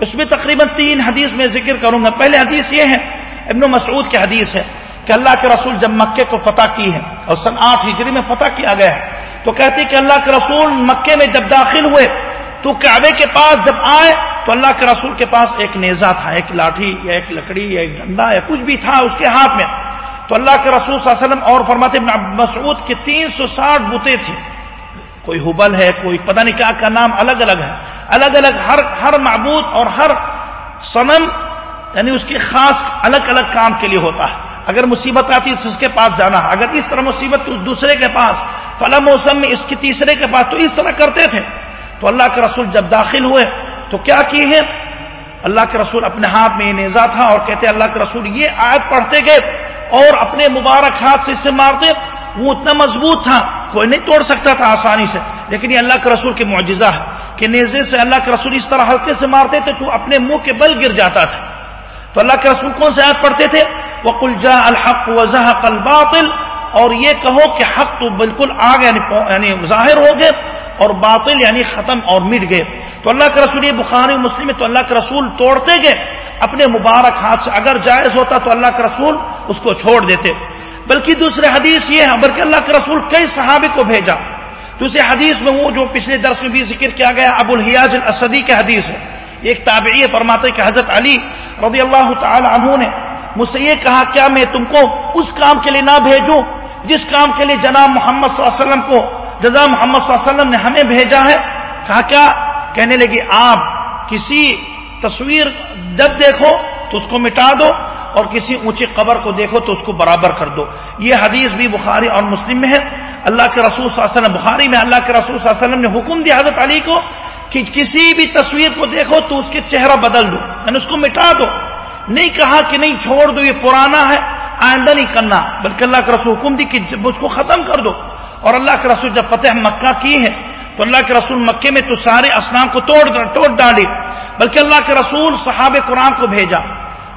اس میں تقریباً تین حدیث میں ذکر کروں گا۔ پہلے حدیث یہ ہے، ابن مسعود کی حدیث ہے کہ اللہ کے رسول جب مکے کو فتح کی ہے اور سن آٹھ ہجری میں فتح کیا گیا ہے، تو کہتی کہ اللہ کے رسول مکے میں جب داخل ہوئے تو کعبے کے پاس جب آئے تو اللہ کے رسول کے پاس ایک نیزا تھا، ایک لاٹھی یا ایک لکڑی یا ایک ڈنڈا یا کچھ بھی تھا اس کے ہاتھ میں۔ تو اللہ کے رسول صلی اللہ علیہ وسلم اور فرماتے، ابن مسعود کے تین سو ساٹھ بوتے تھے۔ کوئی حبل ہے، کوئی پتہ نہیں کیا، کا نام الگ الگ ہے۔ الگ الگ ہر ہر معبود اور ہر سنم یعنی اس کی خاص الگ الگ کام کے لیے ہوتا ہے۔ اگر مصیبت آتی ہے تو اس کے پاس جانا ہے۔ اگر اس طرح مصیبت تو اس دوسرے کے پاس فلا موسم میں اس کی تیسرے کے پاس تو اس طرح کرتے تھے۔ تو اللہ کے رسول جب داخل ہوئے تو کیا کی ہے اللہ کے رسول اپنے ہاتھ میں یہ نیزا تھا اور کہتے اللہ کے رسول یہ آیت پڑھتے گئے اور اپنے مبارک ہاتھ سے اسے مارتے وہ اتنا مضبوط تھا کوئی نہیں توڑ سکتا تھا آسانی سے۔ لیکن یہ اللہ کے رسول کے معجزہ ہے کہ نیزے سے اللہ کے رسول اس طرح ہلکے سے مارتے تھے تو اپنے منہ کے بل گر جاتا تھا۔ تو اللہ کے رسول کون سے آیت پڑھتے تھے؟ وہ جا الحق وضح الباطل۔ اور یہ کہو کہ حق تو بالکل آگ یعنی, یعنی ظاہر ہو گئے۔ اور باطل یعنی ختم اور مٹ گئے۔ تو اللہ کے رسول یہ بخاری مسلم تو اللہ کے رسول توڑتے گئے۔ اپنے مبارک ہاتھ سے اگر جائز ہوتا تو اللہ کے رسول اس کو چھوڑ دیتے۔ بلکہ دوسرے حدیث یہ ہے، بلکہ اللہ کے رسول کئی صحابی کو بھیجا۔ دوسرے حدیث میں وہ جو پچھلے درس میں بھی ذکر کیا گیا، ابو الحیاج الاسدی کے حدیث ہے۔ ایک تابعی فرماتے کہ حضرت علی رضی اللہ تعالی عنہ نے مجھ سے یہ کہا، کیا میں تم کو اس کام کے لیے نہ بھیجوں جس کام کے لیے جناب محمد صلی اللہ علیہ وسلم کو جزا محمد صلی اللہ علیہ وسلم نے ہمیں بھیجا ہے، کہا کیا؟ کہنے لگی، آپ کسی تصویر جب دیکھو تو اس کو مٹا دو اور کسی اونچی قبر کو دیکھو تو اس کو برابر کر دو۔ یہ حدیث بھی بخاری اور مسلم میں ہے۔ اللہ کے رسول صلی اللہ علیہ وسلم، بخاری میں اللہ کے رسول صلی اللہ علیہ وسلم نے حکم دیا حضرت علی کو کہ کسی بھی تصویر کو دیکھو تو اس کے چہرہ بدل دو یعنی اس کو مٹا دو۔ نہیں کہا کہ نہیں، چھوڑ دو، یہ پرانا ہے، آئندہ نہیں کرنا۔ بلکہ اللہ کے رسول حکم دی کہ اس کو ختم کر دو۔ اور اللہ کے رسول جب فتح مکہ کی ہے تو اللہ کے رسول مکے میں تو سارے اسلام کو توڑ توڑ ڈالے۔ بلکہ اللہ کے رسول صحاب قرآن کو بھیجا۔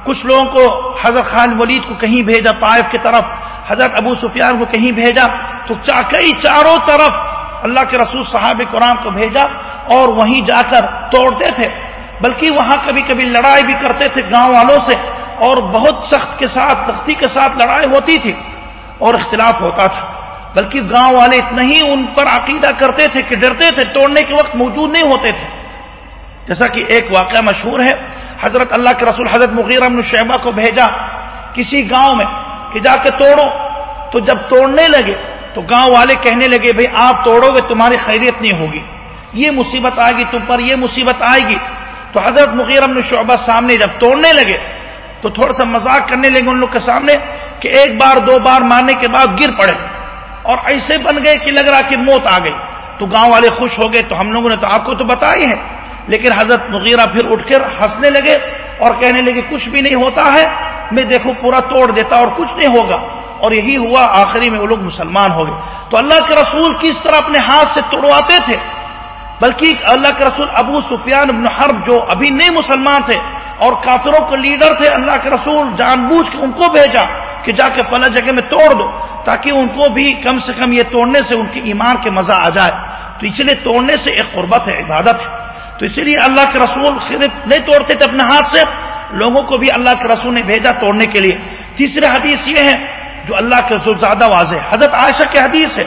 کچھ لوگوں کو حضرت خان ولید کو کہیں بھیجا، طائف کی طرف، حضرت ابو سفیان کو کہیں بھیجا۔ تو کئی چاروں طرف اللہ کے رسول صحاب قرآن کو بھیجا اور وہیں جا کر توڑتے تھے۔ بلکہ وہاں کبھی کبھی لڑائی بھی کرتے تھے گاؤں والوں سے اور بہت سخت کے ساتھ، سختی کے ساتھ لڑائی ہوتی تھی اور اختلاف ہوتا تھا۔ بلکہ گاؤں والے اتنا ہی ان پر عقیدہ کرتے تھے کہ ڈرتے تھے، توڑنے کے وقت موجود نہیں ہوتے تھے۔ جیسا کہ ایک واقعہ مشہور ہے، حضرت اللہ کے رسول حضرت مغیر شعبہ کو بھیجا کسی گاؤں میں کہ جا کے توڑو۔ تو جب توڑنے لگے، تو گاؤں والے کہنے لگے بھائی آپ توڑو گے، تمہاری خیریت نہیں ہوگی۔ یہ مصیبت آئے گی تم پر، یہ مصیبت آئے گی۔ تو حضرت مغیر شعبہ سامنے جب توڑنے لگے، تو تھوڑا سا مذاق کرنے لگے ان لوگ کے سامنے کہ ایک بار، دو بار مارنے کے بعد گر پڑے۔ اور ایسے بن گئے کہ لگ رہا کہ موت آ گئی۔ تو گاؤں والے خوش ہو گئے، تو ہم لوگوں نے تو آپ کو تو بتائی ہے۔ لیکن حضرت مغیرہ پھر اٹھ کر ہنسنے لگے اور کہنے لگے، کچھ بھی نہیں ہوتا ہے، میں دیکھو پورا توڑ دیتا اور کچھ نہیں ہوگا۔ اور یہی ہوا، آخری میں وہ لوگ مسلمان ہو گئے۔ تو اللہ کے رسول کس طرح اپنے ہاتھ سے توڑواتے تھے؟ بلکہ اللہ کے رسول ابو سفیان ابن حرب جو ابھی نہیں مسلمان تھے اور کافروں کے لیڈر تھے اللہ کے رسول، جان بوجھ کے ان کو بھیجا کہ جا کے فلاں جگہ میں توڑ دو، تاکہ ان کو بھی کم سے کم یہ توڑنے سے ان کی ایمان کے مزہ آ جائے۔ تو اس لیے توڑنے سے ایک قربت ہے، عبادت ہے۔ تو اسی لیے اللہ کے رسول صرف نہیں توڑتے تھے اپنے ہاتھ سے، لوگوں کو بھی اللہ کے رسول نے بھیجا توڑنے کے لیے۔ تیسرے حدیث یہ ہے جو اللہ کے رسول زیادہ واضح حضرت عائشہ کے حدیث ہے۔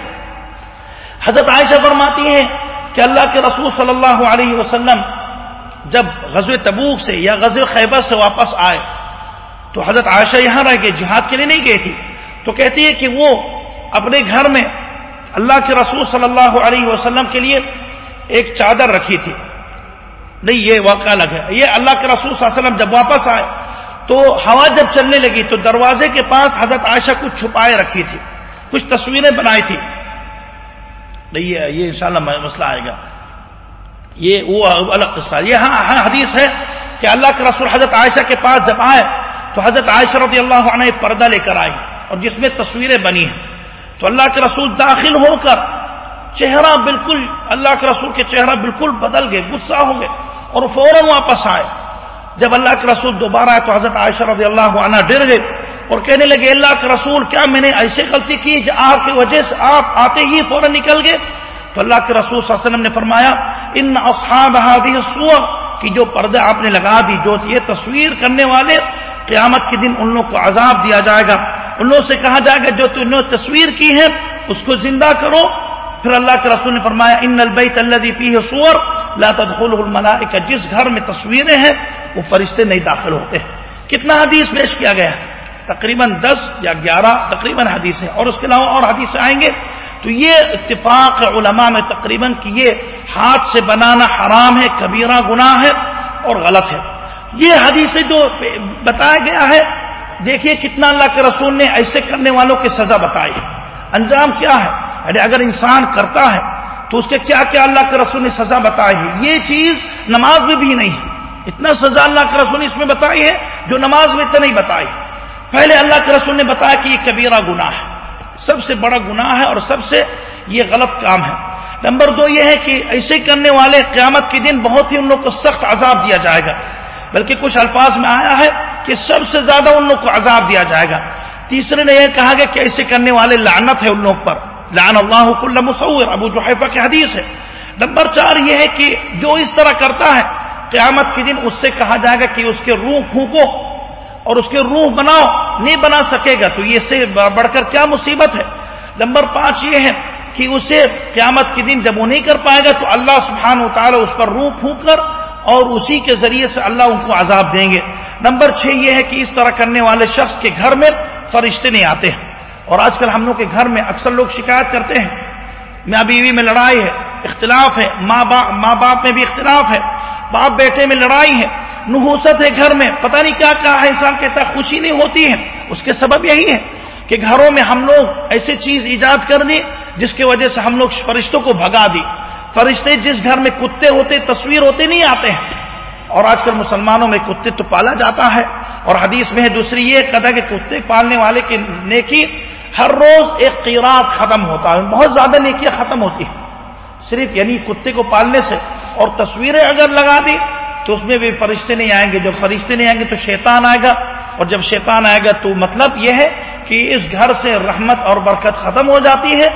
حضرت عائشہ فرماتی ہے کہ اللہ کے رسول صلی اللہ علیہ وسلم جب غزو تبوک سے یا غزو خیبر سے واپس آئے، تو حضرت عائشہ یہاں رہ گئے، جہاد کے لیے نہیں گئی تھی تو کہتی ہے کہ وہ اپنے گھر میں اللہ کے رسول صلی اللہ علیہ وسلم کے لیے ایک چادر رکھی تھی۔ نہیں، یہ واقعہ الگ ہے۔ یہ اللہ کے رسول صلی اللہ علیہ وسلم جب واپس آئے، تو ہوا جب چلنے لگی، تو دروازے کے پاس حضرت عائشہ کچھ چھپائے رکھی تھی، کچھ تصویریں بنائی تھی۔ نہیں، یہ انشاءاللہ مسئلہ آئے گا۔ یہ وہ الگ قصہ یہ ہاں،, ہاں, حدیث ہے کہ اللہ کے رسول حضرت عائشہ کے پاس جب آئے تو حضرت عائشہ رضی اللہ عنہ پردہ لے کر آئی اور جس میں تصویریں بنی ہیں۔ تو اللہ کے رسول داخل ہو کر چہرہ بالکل اللہ کے رسول کے چہرہ بالکل بدل گئے غصہ ہو گئے اور فوراً واپس آئے۔ جب اللہ کے رسول دوبارہ آئے تو حضرت عائشہ رضی اللہ عنہ ڈر گئے اور کہنے لگے اللہ کے رسول کیا میں نے ایسے غلطی کی آپ کی وجہ سے آپ آتے ہی فوراً نکل گئے؟ تو اللہ کے رسول صلی اللہ علیہ وسلم نے فرمایا ان اصحاب سور کی جو پردے آپ نے لگا دی، جو یہ تصویر کرنے والے، قیامت کے دن ان لوگوں کو عذاب دیا جائے گا۔ ان لوگوں سے کہا جائے گا، جو تم نے تصویر کی ہے اس کو زندہ کرو۔ پھر اللہ کے رسول نے فرمایا، ان البیت الذي فيه صور، لا تدخله الملائکہ، جس گھر میں تصویریں ہیں، وہ فرشتے نہیں داخل ہوتے۔ کتنا حدیث پیش کیا گیا؟ تقریباً دس یا گیارہ تقریباً حدیثیں۔ اور اس کے علاوہ اور حدیثیں آئیں گے۔ تو یہ اتفاق علماء میں تقریباً کہ یہ ہاتھ سے بنانا حرام ہے، کبیرہ گناہ ہے اور غلط ہے۔ یہ حدیث جو بتایا گیا ہے، دیکھیے کتنا اللہ کے رسول نے ایسے کرنے والوں کی سزا بتائی۔ انجام کیا ہے؟ یعنی اگر انسان کرتا ہے، تو اس کے کیا کیا اللہ کے رسول نے سزا بتائی ہے؟ یہ چیز نماز میں بھی نہیں ہے۔ اتنا سزا اللہ کے رسول نے اس میں بتائی ہے جو نماز میں اتنا نہیں بتائی۔ پہلے اللہ کے رسول نے بتایا کہ یہ کبیرہ گناہ ہے۔ سب سے بڑا گناہ ہے اور سب سے یہ غلط کام ہے۔ نمبر دو یہ ہے کہ ایسے کرنے والے قیامت کے دن بہت ہی ان لوگ کو سخت عذاب دیا جائے گا۔ بلکہ کچھ الفاظ میں آیا ہے کہ سب سے زیادہ ان لوگ کو عذاب دیا جائے گا۔ تیسرے نے یہ کہا گیا کہ ایسے کرنے والے لعنت ہے ان لوگ پر؟ لعن اللہ کل مصور، ابو جوحیفہ کی حدیث ہے۔ نمبر چار یہ ہے کہ جو اس طرح کرتا ہے، قیامت کے دن اس سے کہا جائے گا کہ اس کے روح پھونکو۔ اور اس کے روح بناؤ، نہیں بنا سکے گا۔ تو یہ سے بڑھ کر کیا مصیبت ہے؟ نمبر پانچ یہ ہے کہ اسے قیامت کے دن جب وہ نہیں کر پائے گا، تو اللہ سبحانہ و تعالی اس پر روح پھونک کر اور اسی کے ذریعے سے اللہ ان کو عذاب دیں گے۔ نمبر چھ یہ ہے کہ اس طرح کرنے والے شخص کے گھر میں فرشتے نہیں آتے ہیں۔ اور آج کل ہم لوگ کے گھر میں اکثر لوگ شکایت کرتے ہیں۔ ماں بیوی میں لڑائی ہے، اختلاف ہے۔ ماں باپ ماں باپ میں بھی اختلاف ہے۔ باپ بیٹے میں لڑائی ہے۔ نحوست ہے گھر میں، پتہ نہیں کیا کہا ہے، انسان کہتا خوشی نہیں ہوتی ہے۔ اس کے سبب یہی ہے کہ گھروں میں ہم لوگ ایسی چیز ایجاد کر دی جس کی وجہ سے ہم لوگ فرشتوں کو بھگا دی فرشتے جس گھر میں کتے ہوتے، تصویر ہوتے نہیں آتے ہیں۔ اور آج کل مسلمانوں میں کتے تو پالا جاتا ہے۔ اور حدیث میں ہے، دوسری یہ کہتا ہے کہ کتے پالنے والے کی نیکی ہر روز ایک قیرات ختم ہوتا ہے۔ بہت زیادہ نیکیاں ختم ہوتی ہیں۔ صرف یعنی کتے کو پالنے سے۔ اور تصویریں اگر لگا دی تو اس میں بھی فرشتے نہیں آئیں گے۔ جب فرشتے نہیں آئیں گے تو شیطان آئے گا۔ اور جب شیطان آئے گا تو مطلب یہ ہے کہ اس گھر سے رحمت اور برکت ختم ہو جاتی ہے۔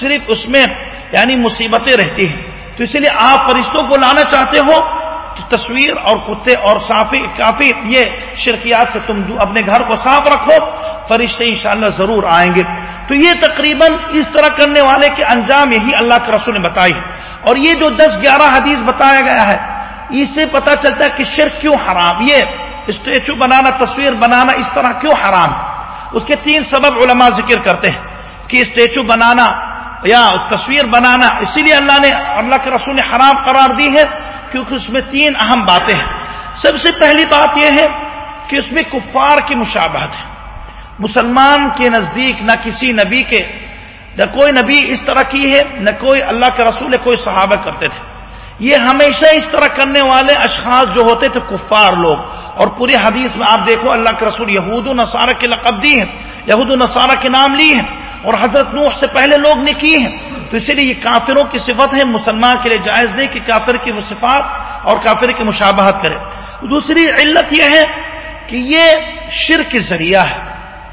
صرف اس میں یعنی مصیبتیں رہتی ہیں۔ تو اسی لیے آپ فرشتوں کو لانا چاہتے ہو تو تصویر اور کتے اور صافی کافی یہ شرکیات سے تم اپنے گھر کو صاف رکھو۔ فرشتے انشاءاللہ ضرور آئیں گے۔ تو یہ تقریباً اس طرح کرنے والے کے انجام یہی اللہ کے رسول نے بتائی اور یہ جو دس گیارہ حدیث بتایا گیا ہے اس سے پتا چلتا ہے کہ شرک کیوں حرام؟ یہ اسٹیچو بنانا، تصویر بنانا اس طرح کیوں حرام؟ اس کے تین سبب علماء ذکر کرتے ہیں کہ اسٹیچو بنانا یا تصویر بنانا، اسی لیے اللہ نے، اللہ کے رسول نے حرام قرار دی ہے کیونکہ اس میں تین اہم باتیں ہیں۔ سب سے پہلی بات یہ ہے کہ اس میں کفار کی مشابہت ہے۔ مسلمان کے نزدیک نہ کسی نبی کے، نہ کوئی نبی اس طرح کی ہے، نہ کوئی اللہ کے رسول کوئی صحابہ کرتے تھے۔ یہ ہمیشہ اس طرح کرنے والے اشخاص جو ہوتے تھے کفار لوگ۔ اور پوری حدیث میں آپ دیکھو اللہ کے رسول یہود و نصارہ کے لقب دی ہیں، یہود و نصارہ کے نام لی ہیں، اور حضرت نوح سے پہلے لوگ نے کی ہیں۔ تو اسی لیے یہ کافروں کی صفت ہے، مسلمان کے لیے جائز نہیں کہ کافر کی وہ صفات اور کافر کی مشابہت کرے۔ دوسری علت یہ ہے کہ یہ شر کے ذریعہ ہے۔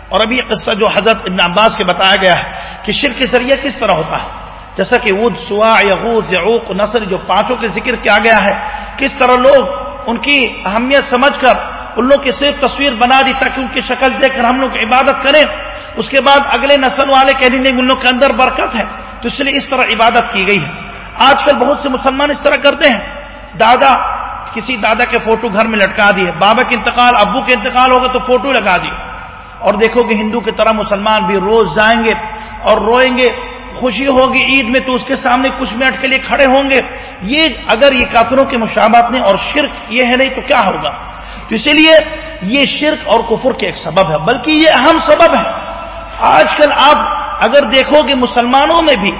اور ابھی قصہ جو حضرت ابن عباس کے بتایا گیا ہے کہ شر کے ذریعہ کس طرح ہوتا ہے۔ جیسا کہ ود، سوا، یغوز، یعوق، نصر، جو پانچوں کے ذکر کیا گیا ہے، کس طرح لوگ ان کی اہمیت سمجھ کر ان لوگ کی صرف تصویر بنا دی تاکہ ان کی شکل دیکھ کر ہم لوگ عبادت کریں۔ اس کے بعد اگلے نسل والے کہہ دیں ان لوگ کے اندر برکت ہے۔ تو اس لیے اس طرح عبادت کی گئی ہے۔ آج کل بہت سے مسلمان اس طرح کرتے ہیں۔ دادا، کسی دادا کے فوٹو گھر میں لٹکا دیے۔ بابا کے انتقال، ابو کے انتقال ہوگا تو فوٹو لگا دیے۔ اور دیکھو کہ ہندو کی طرح مسلمان بھی روز جائیں گے اور روئیں گے۔ خوشی ہوگی عید میں تو اس کے سامنے کچھ منٹ کے لیے کھڑے ہوں گے۔ یہ اگر یہ کافروں کے مشابات نہیں اور شرک یہ ہے نہیں تو کیا ہوگا؟ تو اسی لیے یہ شرک اور کفر کے ایک سبب ہے، بلکہ یہ اہم سبب ہے۔ آج کل آپ اگر دیکھو گے مسلمانوں میں بھی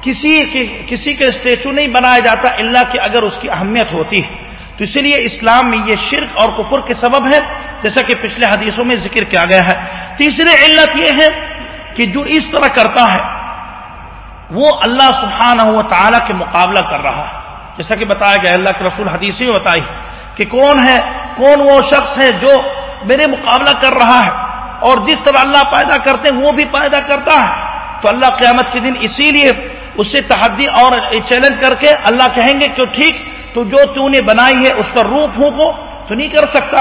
کسی کے کسی کا اسٹیچو نہیں بنایا جاتا اللہ کہ اگر اس کی اہمیت ہوتی۔ ہے تو اسی لیے اسلام میں یہ شرک اور کفر کے سبب ہے، جیسا کہ پچھلے حدیثوں میں ذکر کیا گیا ہے۔ تیسری علت یہ ہے کہ جو اس طرح کرتا ہے وہ اللہ سبحانہ و تعالیٰ کے مقابلہ کر رہا ہے۔ جیسا کہ بتایا گیا اللہ کے رسول حدیثی میں بتائی کہ کون ہے، کون وہ شخص ہے جو میرے مقابلہ کر رہا ہے اور جس طرح اللہ پیدا کرتے ہیں، وہ بھی پیدا کرتا ہے۔ تو اللہ قیامت کے دن اسی لیے اس سے تحدی اور چیلنج کر کے اللہ کہیں گے کہ ٹھیک، تو جو تو نے بنائی ہے، اس پر روح پھونکو، تو نہیں کر سکتا۔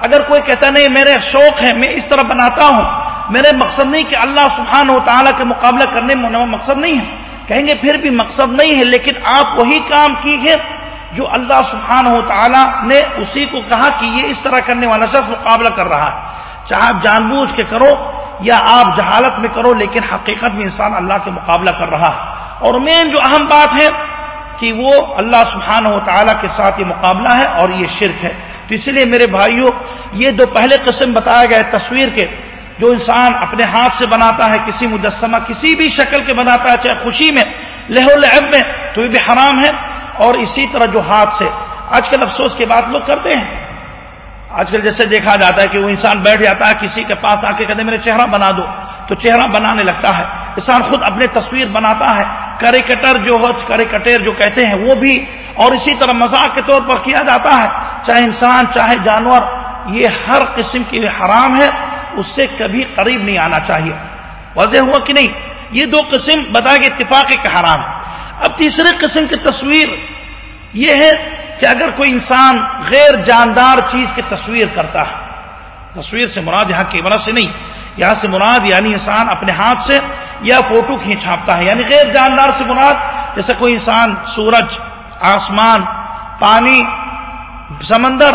اگر کوئی کہتا نہیں، میرے شوق ہے میں اس طرح بناتا ہوں میرے مقصد نہیں کہ اللہ سبحان و تعالیٰ کے مقابلہ کرنے میں مقصد نہیں ہے۔ کہیں گے پھر بھی مقصد نہیں ہے، لیکن آپ وہی کام کی ہے جو اللہ سبحان و تعالیٰ نے اسی کو کہا کہ یہ اس طرح کرنے والا شخص مقابلہ کر رہا ہے۔ چاہے آپ جان بوجھ کے کرو یا آپ جہالت میں کرو، لیکن حقیقت میں انسان اللہ کے مقابلہ کر رہا ہے۔ اور مین جو اہم بات ہے کہ وہ اللہ سبحانہ و تعالیٰ کے ساتھ یہ مقابلہ ہے اور یہ شرک ہے۔ تو اس لیے میرے بھائیوں یہ دو پہلے قسم بتایا گئے تصویر کے۔ جو انسان اپنے ہاتھ سے بناتا ہے، کسی مجسمہ، کسی بھی شکل کے بناتا ہے، چاہے خوشی میں، لہو لہب میں، تو یہ بھی حرام ہے۔ اور اسی طرح جو ہاتھ سے، آج کل افسوس کی بات لوگ کرتے ہیں۔ آج کل جیسے دیکھا جاتا ہے کہ وہ انسان بیٹھ جاتا ہے، کسی کے پاس آ کے کہتے میرے چہرہ بنا دو۔ تو چہرہ بنانے لگتا ہے۔ انسان خود اپنے تصویر بناتا ہے۔ کریکٹر جو ہو، کریکٹر جو کہتے ہیں، وہ بھی۔ اور اسی طرح مذاق کے طور پر کیا جاتا ہے۔ چاہے انسان، چاہے جانور، یہ ہر قسم کی حرام ہے۔ اس سے کبھی قریب نہیں آنا چاہیے۔ وضح ہوا کہ نہیں؟ یہ دو قسم بتا کے اتفاق کے حرام۔ اب تیسرے قسم کی تصویر یہ ہے کہ اگر کوئی انسان غیر جاندار چیز کی تصویر کرتا ہے، تصویر سے مراد یہاں کیمرہ سے نہیں، یہاں سے مراد یعنی انسان اپنے ہاتھ سے یا فوٹو کھینچاپتا ہے یعنی غیر جاندار سے مراد جیسے کوئی انسان سورج، آسمان، پانی، سمندر،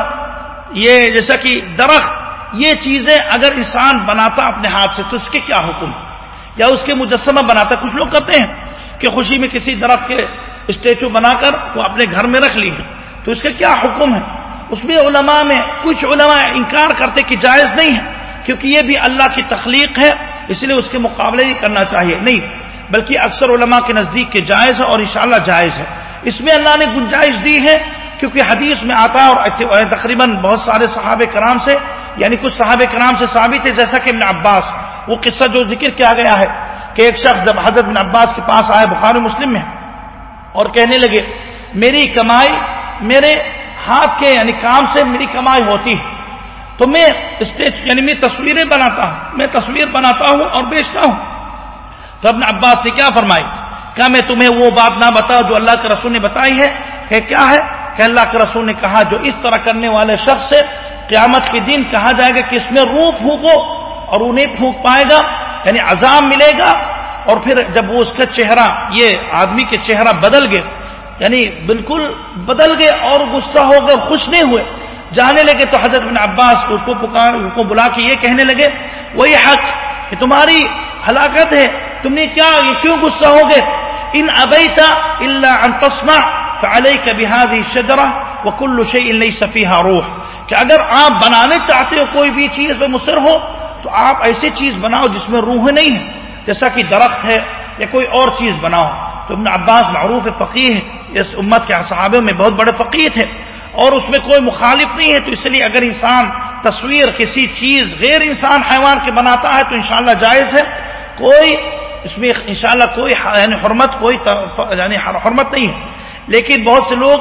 یہ جیسا کہ درخت یہ چیزیں اگر انسان بناتا اپنے ہاتھ سے تو اس کے کیا حکم؟ یا اس کے مجسمہ بناتا؟ کچھ لوگ کہتے ہیں کہ خوشی میں کسی درخت کے اسٹیچو بنا کر وہ اپنے گھر میں رکھ لی تو اس کا کیا حکم ہے اس میں علماء میں کچھ علماء انکار کرتے کہ جائز نہیں ہے، کیونکہ یہ بھی اللہ کی تخلیق ہے، اس لیے اس کے مقابلے نہیں کرنا چاہیے۔ نہیں، بلکہ اکثر علماء کے نزدیک کے جائز ہے اور انشاءاللہ جائز ہے۔ اس میں اللہ نے گنجائش دی ہے کیونکہ حدیث میں آتا ہے اور تقریباً بہت سارے صحابہ کرام سے یعنی کچھ صحابہ کرام سے ثابت ہے، جیسا کہ ابن عباس، وہ قصہ جو ذکر کیا گیا ہے کہ ایک شخص جب حضرت بن عباس کے پاس آئے بخار مسلم میں، اور کہنے لگے، میری کمائی میرے ہاتھ کے یعنی کام سے میری کمائی ہوتی ہے، تو میں اسٹیج یعنی میں تصویریں بناتا ہوں، میں تصویر بناتا ہوں اور بیچتا ہوں. تو ابن عباس نے کیا فرمائی؟ کیا میں تمہیں وہ بات نہ بتاؤ جو اللہ کے رسول نے بتائی ہے، کہ کیا ہے؟ کہ اللہ کے رسول نے کہا جو اس طرح کرنے والے شخص سے قیامت کے دن کہا جائے گا کہ اس میں روح پھونکو اور انہیں پھونک پائے گا یعنی عذاب ملے گا اور پھر جب وہ اس کا چہرہ، یہ آدمی کے چہرہ بدل گئے یعنی بالکل بدل گئے اور غصہ ہو گئے، خوش نہیں ہوئے۔ جانے لگے تو حضرت بن عباس اس کو پکار کو بلا کے یہ کہنے لگے، وہی حق کہ تمہاری ہلاکت ہے، تم نے کیا، یہ کیوں غصہ ہو گئے؟ ان ابیتا اللہ انتسما فعلیہ کبھی ہادی شجرا وہ کلو شی اللہ صفیحہ روح۔ کہ اگر آپ بنانے چاہتے ہو کوئی بھی چیز میں مصر ہو، تو آپ ایسی چیز بناؤ جس میں روح نہیں ہے۔ جیسا کہ درخت ہے یا کوئی اور چیز بناؤ۔ تو ابن عباس معروف فقیر ہے۔ اس امت کے صحابے میں بہت بڑے فقیر تھے۔ اور اس میں کوئی مخالف نہیں ہے۔ تو اس لیے اگر انسان تصویر کسی چیز غیر انسان حیوان کے بناتا ہے، تو انشاءاللہ جائز ہے۔ کوئی اس میں انشاءاللہ کوئی یعنی حرمت، کوئی یعنی حرمت نہیں ہے۔ لیکن بہت سے لوگ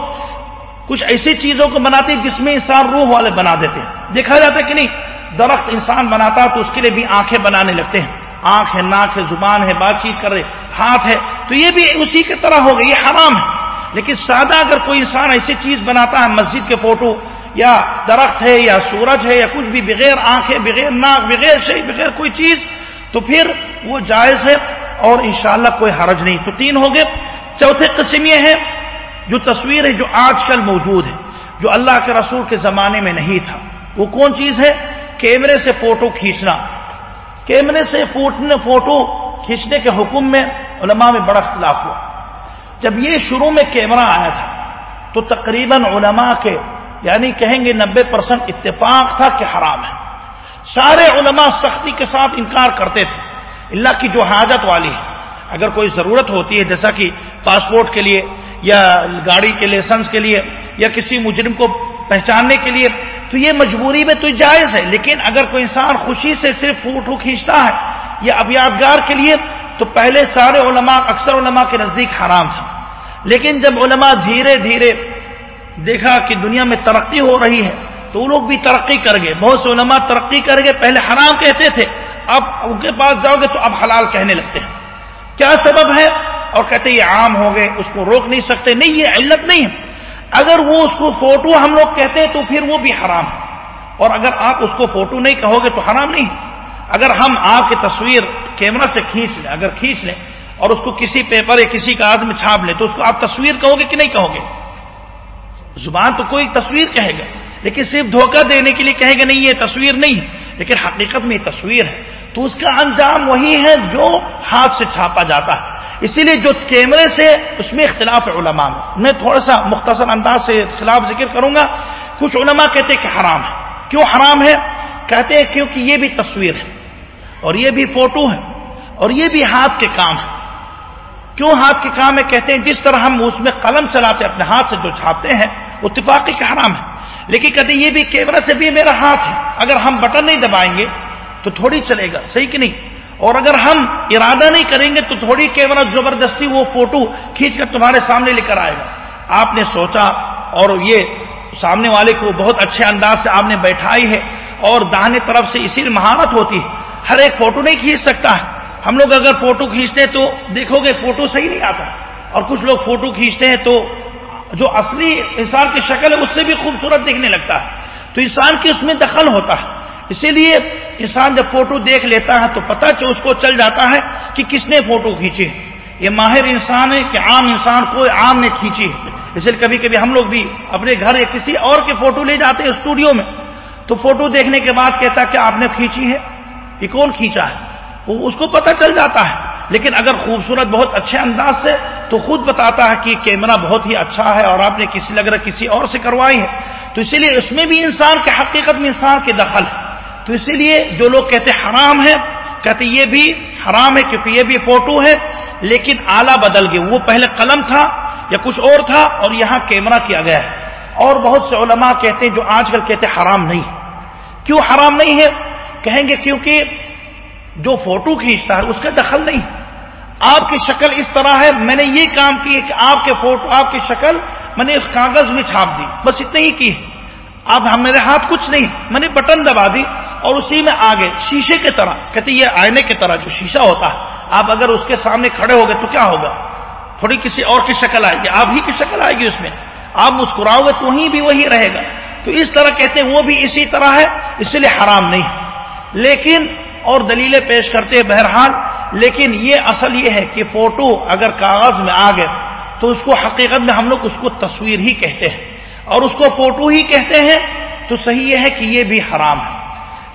کچھ ایسی چیزوں کو بناتے ہیں جس میں انسان روح والے بنا دیتے ہیں۔ دیکھا جاتا ہے کہ نہیں؟ درخت انسان بناتا ہے تو اس کے لیے بھی آنکھیں بنانے لگتے ہیں۔ آنکھ ہے، ناک ہے، زبان ہے، بات چیت کر رہے ہاتھ ہے۔ تو یہ بھی اسی کی طرح ہو گئی یہ حرام ہے۔ لیکن سادہ اگر کوئی انسان ایسی چیز بناتا ہے، مسجد کے فوٹو یا درخت ہے یا سورج ہے یا کچھ بھی، بغیر آنکھیں، بغیر ناک، بغیر شہی بغیر کوئی چیز، تو پھر وہ جائز ہے اور انشاءاللہ کوئی حرج نہیں۔ تو تین ہو گئے۔ چوتھے قسم یہ ہے جو تصویر ہے جو آج کل موجود ہے جو اللہ کے رسول کے زمانے میں نہیں تھا۔ وہ کون چیز ہے؟ کیمرے سے فوٹو کھینچنا۔ کیمرے سے فوٹو کھینچنے کے حکم میں علماء میں بڑا اختلاف ہوا۔ جب یہ شروع میں کیمرہ آیا تھا، تو تقریباً علماء کے یعنی کہیں گے نبے پرسنٹ اتفاق تھا کہ حرام ہے۔ سارے علماء سختی کے ساتھ انکار کرتے تھے۔ اللہ کی جو حاجت والی ہے، اگر کوئی ضرورت ہوتی ہے، جیسا کہ پاسپورٹ کے لیے یا گاڑی کے لائسنس کے لیے یا کسی مجرم کو پہچاننے کے لیے، تو یہ مجبوری میں تو جائز ہے، لیکن اگر کوئی انسان خوشی سے صرف فوٹو کھینچتا ہے یا اب یادگار کے لیے، تو پہلے سارے علماء، اکثر علماء کے نزدیک حرام تھا۔ لیکن جب علماء دھیرے دھیرے دیکھا کہ دنیا میں ترقی ہو رہی ہے، تو وہ لوگ بھی ترقی کر گئے۔ بہت سے علماء ترقی کر گئے، پہلے حرام کہتے تھے، اب ان کے پاس جاؤ گے تو اب حلال کہنے لگتے ہیں۔ کیا سبب ہے؟ اور کہتے یہ عام ہو گئے، اس کو روک نہیں سکتے، نہیں، یہ علت نہیں ہے۔ اگر وہ اس کو فوٹو ہم لوگ کہتے تو پھر وہ بھی حرام ہے۔ اور اگر آپ اس کو فوٹو نہیں کہو گے تو حرام نہیں اگر ہم آپ کی تصویر کیمرہ سے کھینچ لیں، اگر کھینچ لیں اور اس کو کسی پیپر یا کسی کاغذ میں چھاپ لیں تو اس کو آپ تصویر کہو گے کہ نہیں کہو گے؟ زبان تو کوئی تصویر کہے گا، لیکن صرف دھوکہ دینے کے لیے کہے گا نہیں، یہ تصویر نہیں لیکن حقیقت میں یہ تصویر ہے۔ تو اس کا انجام وہی ہے جو ہاتھ سے چھاپا جاتا ہے۔ اسی لیے جو کیمرے سے اس میں اختلاف علماء میں۔ میں تھوڑا سا مختصر انداز سے خلاف ذکر کروں گا۔ کچھ علماء کہتے ہیں کہ حرام ہے۔ کیوں حرام ہے؟ کہتے ہیں کیونکہ یہ بھی تصویر ہے اور یہ بھی فوٹو ہے اور یہ بھی ہاتھ کے کام ہے۔ کیوں ہاتھ کے کام ہے؟ کہتے ہیں جس طرح ہم اس میں قلم چلاتے اپنے ہاتھ سے جو چھاپتے ہیں وہ اتفاقی کا حرام ہے۔ لیکن کہتے ہیں یہ بھی کیمرہ سے بھی میرا ہاتھ ہے۔ اگر ہم بٹن نہیں دبائیں گے تو تھوڑی چلے گا، صحیح کہ نہیں؟ اور اگر ہم ارادہ نہیں کریں گے تو تھوڑی کیمرہ زبردستی وہ فوٹو کھینچ کر تمہارے سامنے لے کر آئے گا۔ آپ نے سوچا اور یہ سامنے والے کو بہت اچھے انداز سے آپ نے بیٹھائی ہے اور داہنے طرف سے اسی مہارت ہوتی ہے۔ ہر ایک فوٹو نہیں کھینچ سکتا ہے۔ ہم لوگ اگر فوٹو کھینچتے ہیں تو دیکھو گے فوٹو صحیح نہیں آتا۔ اور کچھ لوگ فوٹو کھینچتے ہیں تو جو اصلی انسان کی شکل ہے اس سے بھی خوبصورت دیکھنے لگتا ہے۔ تو انسان کی اس میں دخل ہوتا ہے۔ اسی لیے انسان جب فوٹو دیکھ لیتا ہے تو پتہ چل اس کو چل جاتا ہے کہ کس نے فوٹو کھینچی ہے۔ یہ ماہر انسان ہے کہ عام انسان کو عام نے کھینچی ہے۔ اس لیے کبھی کبھی ہم لوگ بھی اپنے گھر یا کسی اور کے فوٹو لے جاتے ہیں اسٹوڈیو میں۔ تو فوٹو دیکھنے کے بعد کہتا کہ آپ نے کھینچی ہے۔ یہ کون کھینچا ہے؟ وہ اس کو پتہ چل جاتا ہے۔ لیکن اگر خوبصورت بہت اچھے انداز سے تو خود بتاتا ہے کہ کیمرہ بہت ہی اچھا ہے اور آپ نے کسی لگ رہا کسی اور سے کروائی ہے۔ تو اسی لیے اس میں بھی انسان کے حقیقت میں انسان کے دخل ہے۔ تو اسی لیے جو لوگ کہتے حرام ہے، کہتے یہ بھی حرام ہے کیونکہ یہ بھی فوٹو ہے، لیکن آلہ بدل گئے۔ وہ پہلے قلم تھا یا کچھ اور تھا اور یہاں کیمرہ کیا گیا ہے۔ اور بہت سے علماء کہتے ہیں جو آج کل کہتے حرام نہیں۔ کیوں حرام نہیں ہے؟ کہیں گے کیونکہ جو فوٹو کھینچتا ہے، اس کا دخل نہیں۔ آپ کی شکل اس طرح ہے، میں نے یہ کام کی کہ آپ کے فوٹو، آپ کی شکل میں نے اس کاغذ میں چھاپ دی، بس اتنے ہی کی۔ اب ہم میرے ہاتھ کچھ نہیں۔ میں نے بٹن دبا دی۔ اور اسی میں آگے شیشے کی طرح، کہتے یہ آئینے کی طرح جو شیشہ ہوتا ہے، آپ اگر اس کے سامنے کھڑے ہو گئے تو کیا ہوگا؟ تھوڑی کسی اور کی شکل آئے گی، آپ ہی کی شکل آئے گی اس میں۔ آپ مسکراؤ گے تو وہیں بھی وہی رہے گا۔ تو اس طرح کہتے ہیں وہ بھی اسی طرح ہے، اس لیے حرام نہیں۔ لیکن، اور دلیلیں پیش کرتے بہرحال، لیکن یہ اصل یہ ہے کہ فوٹو اگر کاغذ میں آ گئے تو اس کو حقیقت میں ہم لوگ اس کو تصویر ہی کہتے ہیں۔ اور اس کو فوٹو ہی کہتے ہیں، تو صحیح یہ ہے کہ یہ بھی حرام ہے۔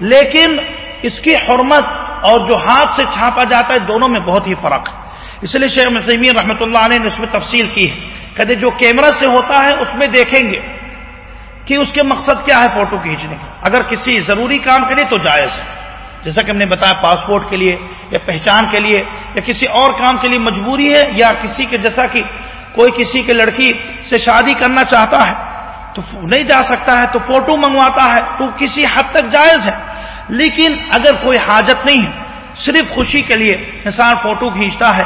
لیکن اس کی حرمت اور جو ہاتھ سے چھاپا جاتا ہے دونوں میں بہت ہی فرق ہے۔ اس لیے شیخ مسیمین رحمۃ اللہ علیہ نے اس میں تفصیل کی ہے۔ کہتے جو کیمرہ سے ہوتا ہے اس میں دیکھیں گے کہ اس کے مقصد کیا ہے فوٹو کھینچنے کا۔ اگر کسی ضروری کام کے لیے تو جائز ہے۔ جیسا کہ ہم نے بتایا پاسپورٹ کے لیے یا پہچان کے لیے یا کسی اور کام کے لیے مجبوری ہے یا کسی کے جیسا کہ کوئی کسی کے لڑکی سے شادی کرنا چاہتا ہے تو نہیں جا سکتا ہے تو فوٹو منگواتا ہے تو کسی حد تک جائز ہے۔ لیکن اگر کوئی حاجت نہیں ہے، صرف خوشی کے لیے انسان فوٹو کھینچتا ہے،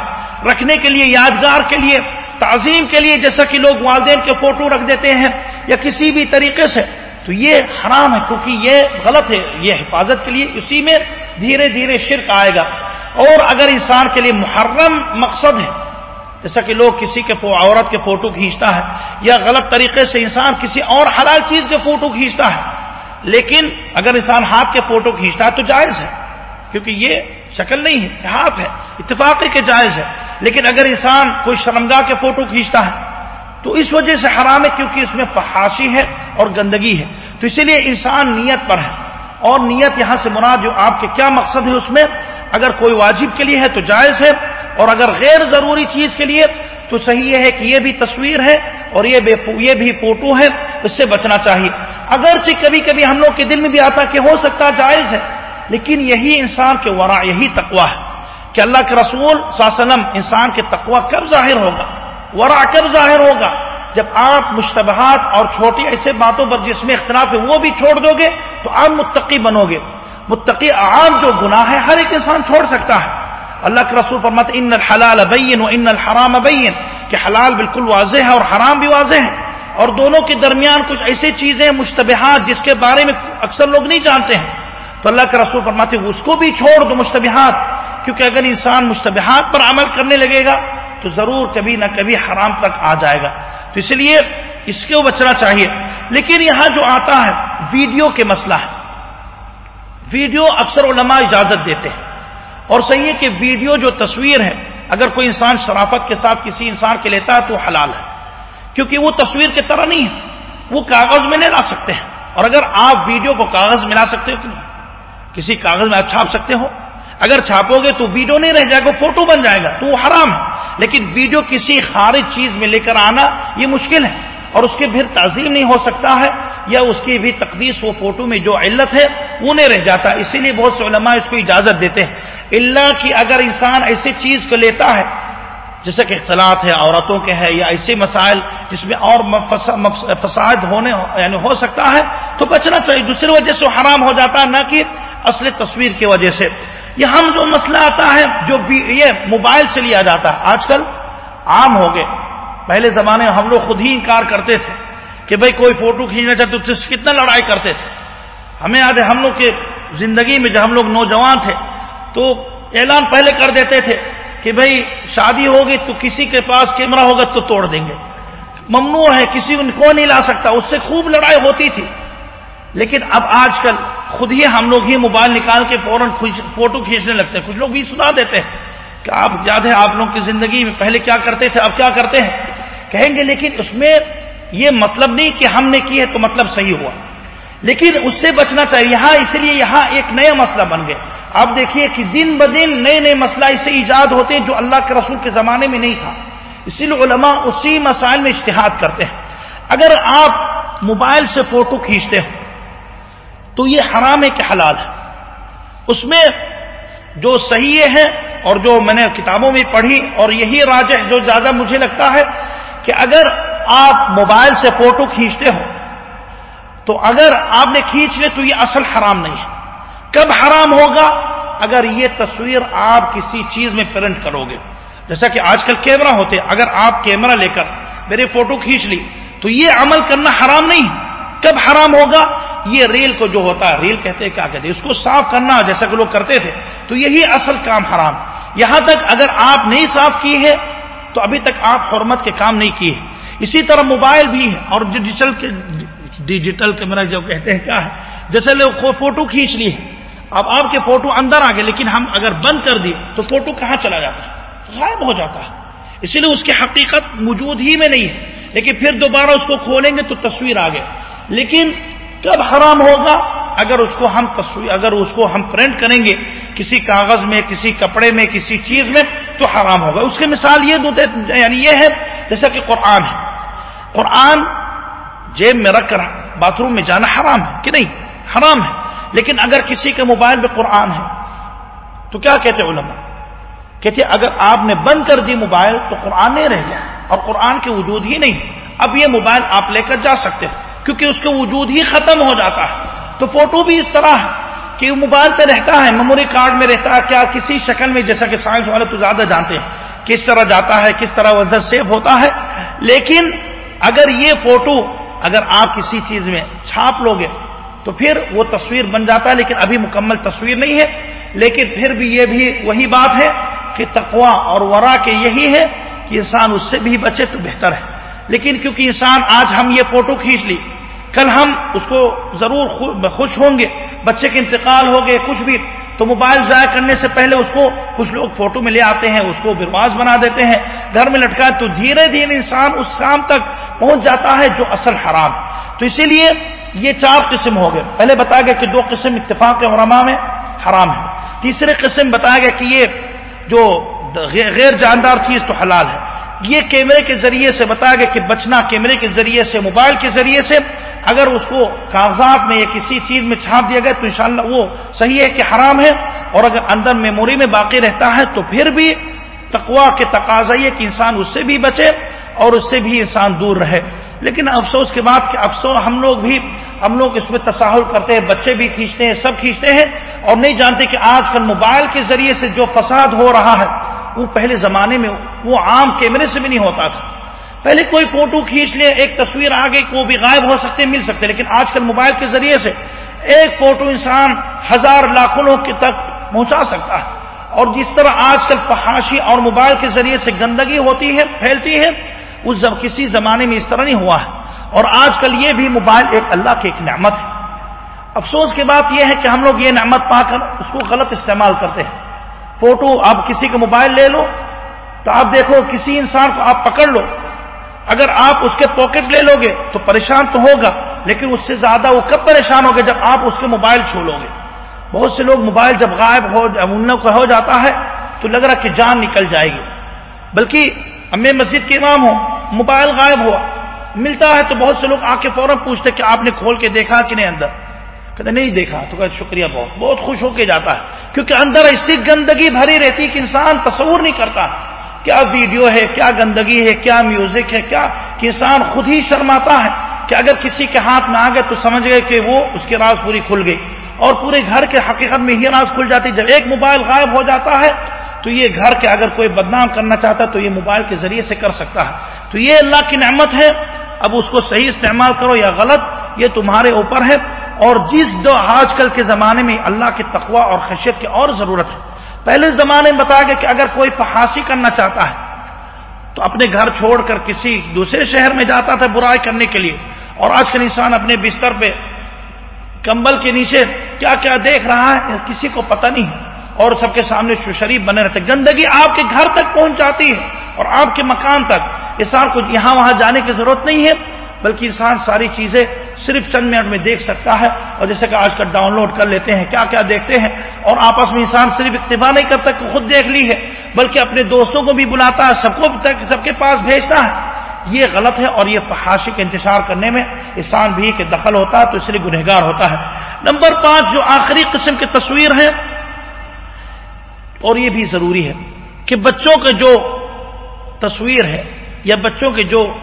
رکھنے کے لیے، یادگار کے لیے، تعظیم کے لیے، جیسا کہ لوگ والدین کے فوٹو رکھ دیتے ہیں یا کسی بھی طریقے سے، تو یہ حرام ہے، کیونکہ یہ غلط ہے، یہ حفاظت کے لیے اسی میں دھیرے دھیرے شرک آئے گا۔ اور اگر انسان کے لیے محرم مقصد ہے، جیسا کہ لوگ کسی کے عورت کے فوٹو کھینچتا ہے، یا غلط طریقے سے انسان کسی اور حلال چیز کے فوٹو کھینچتا ہے لیکن اگر انسان ہاتھ کے فوٹو کھینچتا ہے تو جائز ہے، کیونکہ یہ شکل نہیں ہے ہاتھ ہے، اتفاقی کے جائز ہے۔ لیکن اگر انسان کوئی شرمگاہ کے فوٹو کھینچتا ہے تو اس وجہ سے حرام ہے کیونکہ اس میں فحاشی ہے اور گندگی ہے۔ تو اسی لیے انسان نیت پر ہے۔ اور نیت یہاں سے مراد جو آپ کے کیا مقصد ہے اس میں، اگر کوئی واجب کے لیے ہے تو جائز ہے، اور اگر غیر ضروری چیز کے لیے تو صحیح یہ ہے کہ یہ بھی تصویر ہے اور یہ یہ بھی فوٹو ہے، اس سے بچنا چاہیے۔ اگرچہ کبھی کبھی ہم لوگ کے دل میں بھی آتا کہ ہو سکتا جائز ہے، لیکن یہی انسان کے ورا یہی تقوا ہے کہ اللہ کے رسول صلی اللہ علیہ وسلم انسان کے تقوا کب ظاہر ہوگا؟ ورا کب ظاہر ہوگا؟ جب آپ مشتبہات اور چھوٹی ایسے باتوں پر جس میں اختلاف ہے، وہ بھی چھوڑ دو گے تو آپ متقی بنو گے۔ متقی عام جو گناہ ہے، ہر ایک انسان چھوڑ سکتا ہے۔ اللہ کے رسول فرماتے ان الحلال بین و ان الحرام بین کہ حلال بالکل واضح ہے اور حرام بھی واضح ہے۔ اور دونوں کے درمیان کچھ ایسی چیزیں مشتبہات جس کے بارے میں اکثر لوگ نہیں جانتے ہیں۔ تو اللہ کے رسول فرماتے اس کو بھی چھوڑ دو مشتبہات، کیونکہ اگر انسان مشتبہات پر عمل کرنے لگے گا تو ضرور کبھی نہ کبھی حرام تک آ جائے گا۔ تو اس لیے اس کو بچنا چاہیے۔ لیکن یہاں جو آتا ہے، ویڈیو کے مسئلہ ہے۔ ویڈیو اکثر علماء اجازت دیتے ہیں۔ اور صحیح ہے کہ ویڈیو جو تصویر ہے، اگر کوئی انسان شرافت کے ساتھ کسی انسان کے لیتا ہے تو حلال ہے۔ کیونکہ وہ تصویر کی طرح نہیں ہے۔ وہ کاغذ میں نہیں لا سکتے ہیں۔ اور اگر آپ ویڈیو کو کاغذ میں لا سکتے ہو کہ نہیں؟ کسی کاغذ میں آپ چھاپ سکتے ہو۔ اگر چھاپو گے تو ویڈیو نہیں رہ جائے گا، فوٹو بن جائے گا۔ تو وہ حرام ہے۔ لیکن ویڈیو کسی خارج چیز میں لے کر آنا یہ مشکل ہے۔ اور اس کے پھر تعظیم نہیں ہو سکتا ہے، یا اس کی بھی تقدیس وہ فوٹو میں جو علت ہے وہ نہیں رہ جاتا۔ اسی لیے بہت سے علماء اس کو اجازت دیتے ہیں۔ اللہ کی اگر انسان ایسی چیز کو لیتا ہے جیسے کہ اختلاط ہے، عورتوں کے ہے یا ایسے مسائل جس میں اور فساد ہونے یعنی ہو سکتا ہے، تو بچنا چاہیے۔ دوسری وجہ سے حرام ہو جاتا ہے، نہ کہ اصل تصویر کی وجہ سے۔ یہ ہم جو مسئلہ آتا ہے، جو یہ موبائل سے لیا جاتا ہے، آج کل عام ہو گئے۔ پہلے زمانے میں ہم لوگ خود ہی انکار کرتے تھے کہ بھائی کوئی فوٹو کھینچنا چاہتے تو کتنا لڑائی کرتے تھے۔ ہمیں یاد ہے، ہم لوگ کے زندگی میں جب ہم لوگ نوجوان تھے، تو اعلان پہلے کر دیتے تھے کہ بھائی شادی ہوگی تو کسی کے پاس کیمرہ ہوگا تو توڑ دیں گے۔ ممنوع ہے، کسی کو نہیں لا سکتا۔ اس سے خوب لڑائی ہوتی تھی۔ لیکن اب آج کل خود ہی ہم لوگ ہی موبائل نکال کے فوراً فوٹو کھینچنے لگتے ہیں۔ کچھ لوگ بھی سنا دیتے ہیں کہ آپ یاد ہے، آپ لوگ کی زندگی میں پہلے کیا کرتے تھے، اب کیا کرتے ہیں؟ کہیں گے، لیکن اس میں یہ مطلب نہیں کہ ہم نے کی ہے تو مطلب صحیح ہوا۔ لیکن اس سے بچنا چاہیے۔ یہاں اس لیے یہاں ایک نیا مسئلہ بن گیا۔ آپ دیکھیے کہ دن بدن نئے نئے مسئلہ اسے ایجاد ہوتے ہیں جو اللہ کے رسول کے زمانے میں نہیں تھا۔ اسی لیے علماء اسی مسائل میں اشتہاد کرتے ہیں۔ اگر آپ موبائل سے فوٹو کھینچتے ہو، تو یہ حرام ہے کہ حلال ہے۔ اس میں جو صحیح ہے اور جو میں نے کتابوں میں پڑھی اور یہی راج ہے، جو زیادہ مجھے لگتا ہے کہ اگر آپ موبائل سے فوٹو کھینچتے ہو، تو اگر آپ نے کھینچ لے تو یہ اصل حرام نہیں ہے۔ کب حرام ہوگا اگر یہ تصویر آپ کسی چیز میں پرنٹ کرو گے۔ جیسا کہ آج کل کیمرہ ہوتے، اگر آپ کیمرہ لے کر میرے فوٹو کھینچ لی، تو یہ عمل کرنا حرام نہیں۔ کب حرام ہوگا؟ یہ ریل کو جو ہوتا ہے ریل کہتے ہیں کیا کہتے ہیں اس کو صاف کرنا، جیسا کہ لوگ کرتے تھے۔ تو یہی اصل کام حرام۔ یہاں تک اگر آپ نہیں صاف کی ہے تو ابھی تک آپ حرمت کے کام نہیں کیے۔ اسی طرح موبائل بھی ہے، اور ڈیجیٹل ڈیجیٹل کیمرہ جو کہتے ہیں، کیا ہے؟ جیسے لوگ فوٹو کھینچ لی ہے اب آپ کے فوٹو اندر آ گئے، لیکن ہم اگر بند کر دیے تو فوٹو کہاں چلا جاتا ہے؟ غائب ہو جاتا ہے۔ اسی لیے اس کی حقیقت موجود ہی میں نہیں ہے۔ لیکن پھر دوبارہ اس کو کھولیں گے تو تصویر آ گئے لیکن کب حرام ہوگا، اگر اس کو ہم تصویر، اگر اس کو ہم پرنٹ کریں گے کسی کاغذ میں، کسی کپڑے میں، کسی چیز میں، تو حرام ہوگا۔ اس کی مثال یہ دو یعنی یہ ہے، جیسا کہ قرآن ہے۔ قرآن جیب میں رکھ کر باتھ روم میں جانا حرام ہے کہ نہیں؟ حرام ہے۔ لیکن اگر کسی کے موبائل میں قرآن ہے، تو کیا کہتے علماء؟ کہتے اگر آپ نے بند کر دی موبائل تو قرآن نہیں رہ گیا، اور قرآن کے وجود ہی نہیں۔ اب یہ موبائل آپ لے کر جا سکتے ہیں، کیونکہ اس کے وجود ہی ختم ہو جاتا ہے۔ تو فوٹو بھی اس طرح ہے کہ موبائل پہ رہتا ہے میموری کارڈ میں رہتا ہے، کیا کسی شکل میں، جیسا کہ سائنس والے تو زیادہ جانتے ہیں، کس طرح جاتا ہے، کس طرح ادھر سیو ہوتا ہے۔ لیکن اگر یہ فوٹو اگر آپ کسی چیز میں چھاپ لو گے تو پھر وہ تصویر بن جاتا ہے، لیکن ابھی مکمل تصویر نہیں ہے۔ لیکن پھر بھی یہ بھی وہی بات ہے کہ تقوا اور ورا کے یہی ہے کہ انسان اس سے بھی بچے تو بہتر ہے۔ لیکن کیونکہ انسان آج ہم یہ فوٹو کھینچ لی، کل ہم اس کو ضرور خوش ہوں گے، بچے کے انتقال ہو گئے، کچھ بھی، تو موبائل ضائع کرنے سے پہلے اس کو کچھ لوگ فوٹو میں لے آتے ہیں، اس کو برواز بنا دیتے ہیں۔ گھر میں لٹکا تو دھیرے دھیرے انسان اس کام تک پہنچ جاتا ہے جو اصل حرام۔ تو اسی لیے یہ چار قسم ہو گئے۔ پہلے بتایا گیا کہ دو قسم اتفاق علماء میں حرام ہے۔ تیسرے قسم بتایا گیا کہ یہ جو غیر جاندار چیز تو حلال ہے۔ یہ کیمرے کے ذریعے سے بتایا گیا کہ بچنا کیمرے کے ذریعے سے، موبائل کے ذریعے سے۔ اگر اس کو کاغذات میں یا کسی چیز میں چھاپ دیا گیا تو انشاءاللہ وہ صحیح ہے کہ حرام ہے۔ اور اگر اندر میموری میں باقی رہتا ہے تو پھر بھی تقوا کے تقاضا یہ کہ انسان اس سے بھی بچے اور اس سے بھی انسان دور رہے۔ لیکن افسوس کے بعد کہ افسوس ہم لوگ بھی ہم لوگ اس میں تصاہل کرتے ہیں، بچے بھی کھینچتے ہیں، سب کھینچتے ہیں، اور نہیں جانتے کہ آج کل موبائل کے ذریعے سے جو فساد ہو رہا ہے، وہ پہلے زمانے میں وہ عام کیمرے سے بھی نہیں ہوتا تھا۔ پہلے کوئی فوٹو کھینچ لے، ایک تصویر آگے وہ بھی غائب ہو سکتے، مل سکتے، لیکن آج کل موبائل کے ذریعے سے ایک فوٹو انسان ہزار لاکھوں کے تک پہنچا سکتا ہے۔ اور جس طرح آج کل فحاشی اور موبائل کے ذریعے سے گندگی ہوتی ہے، پھیلتی ہے، اس کسی زمانے میں اس طرح نہیں ہوا ہے۔ اور آج کل یہ بھی موبائل ایک اللہ کی ایک نعمت ہے۔ افسوس کی بات یہ ہے کہ ہم لوگ یہ نعمت پا کر اس کو غلط استعمال کرتے ہیں۔ فوٹو آپ کسی کا موبائل لے لو تو آپ دیکھو کسی انسان کو آپ پکڑ لو۔ اگر آپ اس کے پاکٹ لے لو گے تو پریشان تو ہوگا، لیکن اس سے زیادہ وہ کب پریشان ہوگا جب آپ اس کے موبائل چھو لو گے بہت سے لوگ موبائل جب غائب ہو کا ہو جاتا ہے تو لگ رہا کہ جان نکل جائے گی۔ بلکہ میں مسجد کے امام ہوں، موبائل غائب ہوا۔ ملتا ہے تو بہت سے لوگ آ کے فوراً پوچھتے کہ آپ نے کھول کے دیکھا کہ نہیں اندر؟ کہتے نہیں دیکھا۔ تو کہتے شکریہ بہت۔ بہت خوش ہو کے جاتا ہے۔ کیونکہ اندر ایسی گندگی بھری رہتی کہ انسان تصور نہیں کرتا کیا ویڈیو ہے، کیا گندگی ہے، کیا میوزک ہے، کیا کہ انسان خود ہی شرماتا ہے کہ اگر کسی کے ہاتھ میں آ گئے تو سمجھ گئے کہ وہ اس کی راز پوری کھل گئی۔ اور پورے گھر کے حقیقت میں ہی راز کھل جاتی جب ایک موبائل غائب ہو جاتا ہے تو یہ گھر کے اگر کوئی بدنام کرنا چاہتا ہے تو یہ موبائل کے ذریعے سے کر سکتا ہے۔ تو یہ اللہ کی نعمت ہے۔ اب اس کو صحیح استعمال کرو یا غلط، یہ تمہارے اوپر ہے۔ اور جس جو آج کل کے زمانے میں اللہ کی تقوا اور خشیت کی اور ضرورت ہے۔ پہلے زمانے میں بتایا گیا کہ اگر کوئی پہاسی کرنا چاہتا ہے، تو اپنے گھر چھوڑ کر کسی دوسرے شہر میں جاتا تھا برائی کرنے کے لیے۔ اور آج کل انسان اپنے بستر پہ کمبل کے نیچے کیا کیا دیکھ رہا ہے، کسی کو پتہ نہیں۔ اور سب کے سامنے شریف بنے رہتے۔ گندگی آپ کے گھر تک پہنچ جاتی ہے۔ اور آپ کے مکان تک انسان کو یہاں وہاں جانے کی ضرورت نہیں ہے، بلکہ انسان ساری چیزیں صرف چند منٹ میں دیکھ سکتا ہے۔ اور جیسے کہ آج کل ڈاؤن لوڈ کر لیتے ہیں، کیا کیا دیکھتے ہیں۔ اور آپس میں انسان صرف اکتفا نہیں کرتا کہ خود دیکھ لی ہے، بلکہ اپنے دوستوں کو بھی بلاتا ہے، سب کو سب کے پاس بھیجتا ہے۔ یہ غلط ہے اور یہ فحاشی کا انتشار کرنے میں انسان بھی کہ دخل ہوتا ہے تو اس لیے گنہگار ہوتا ہے۔ نمبر پانچ، جو آخری قسم کی تصویر ہے اور یہ بھی ضروری ہے کہ بچوں کے جو تصویر ہے یا بچوں کے جو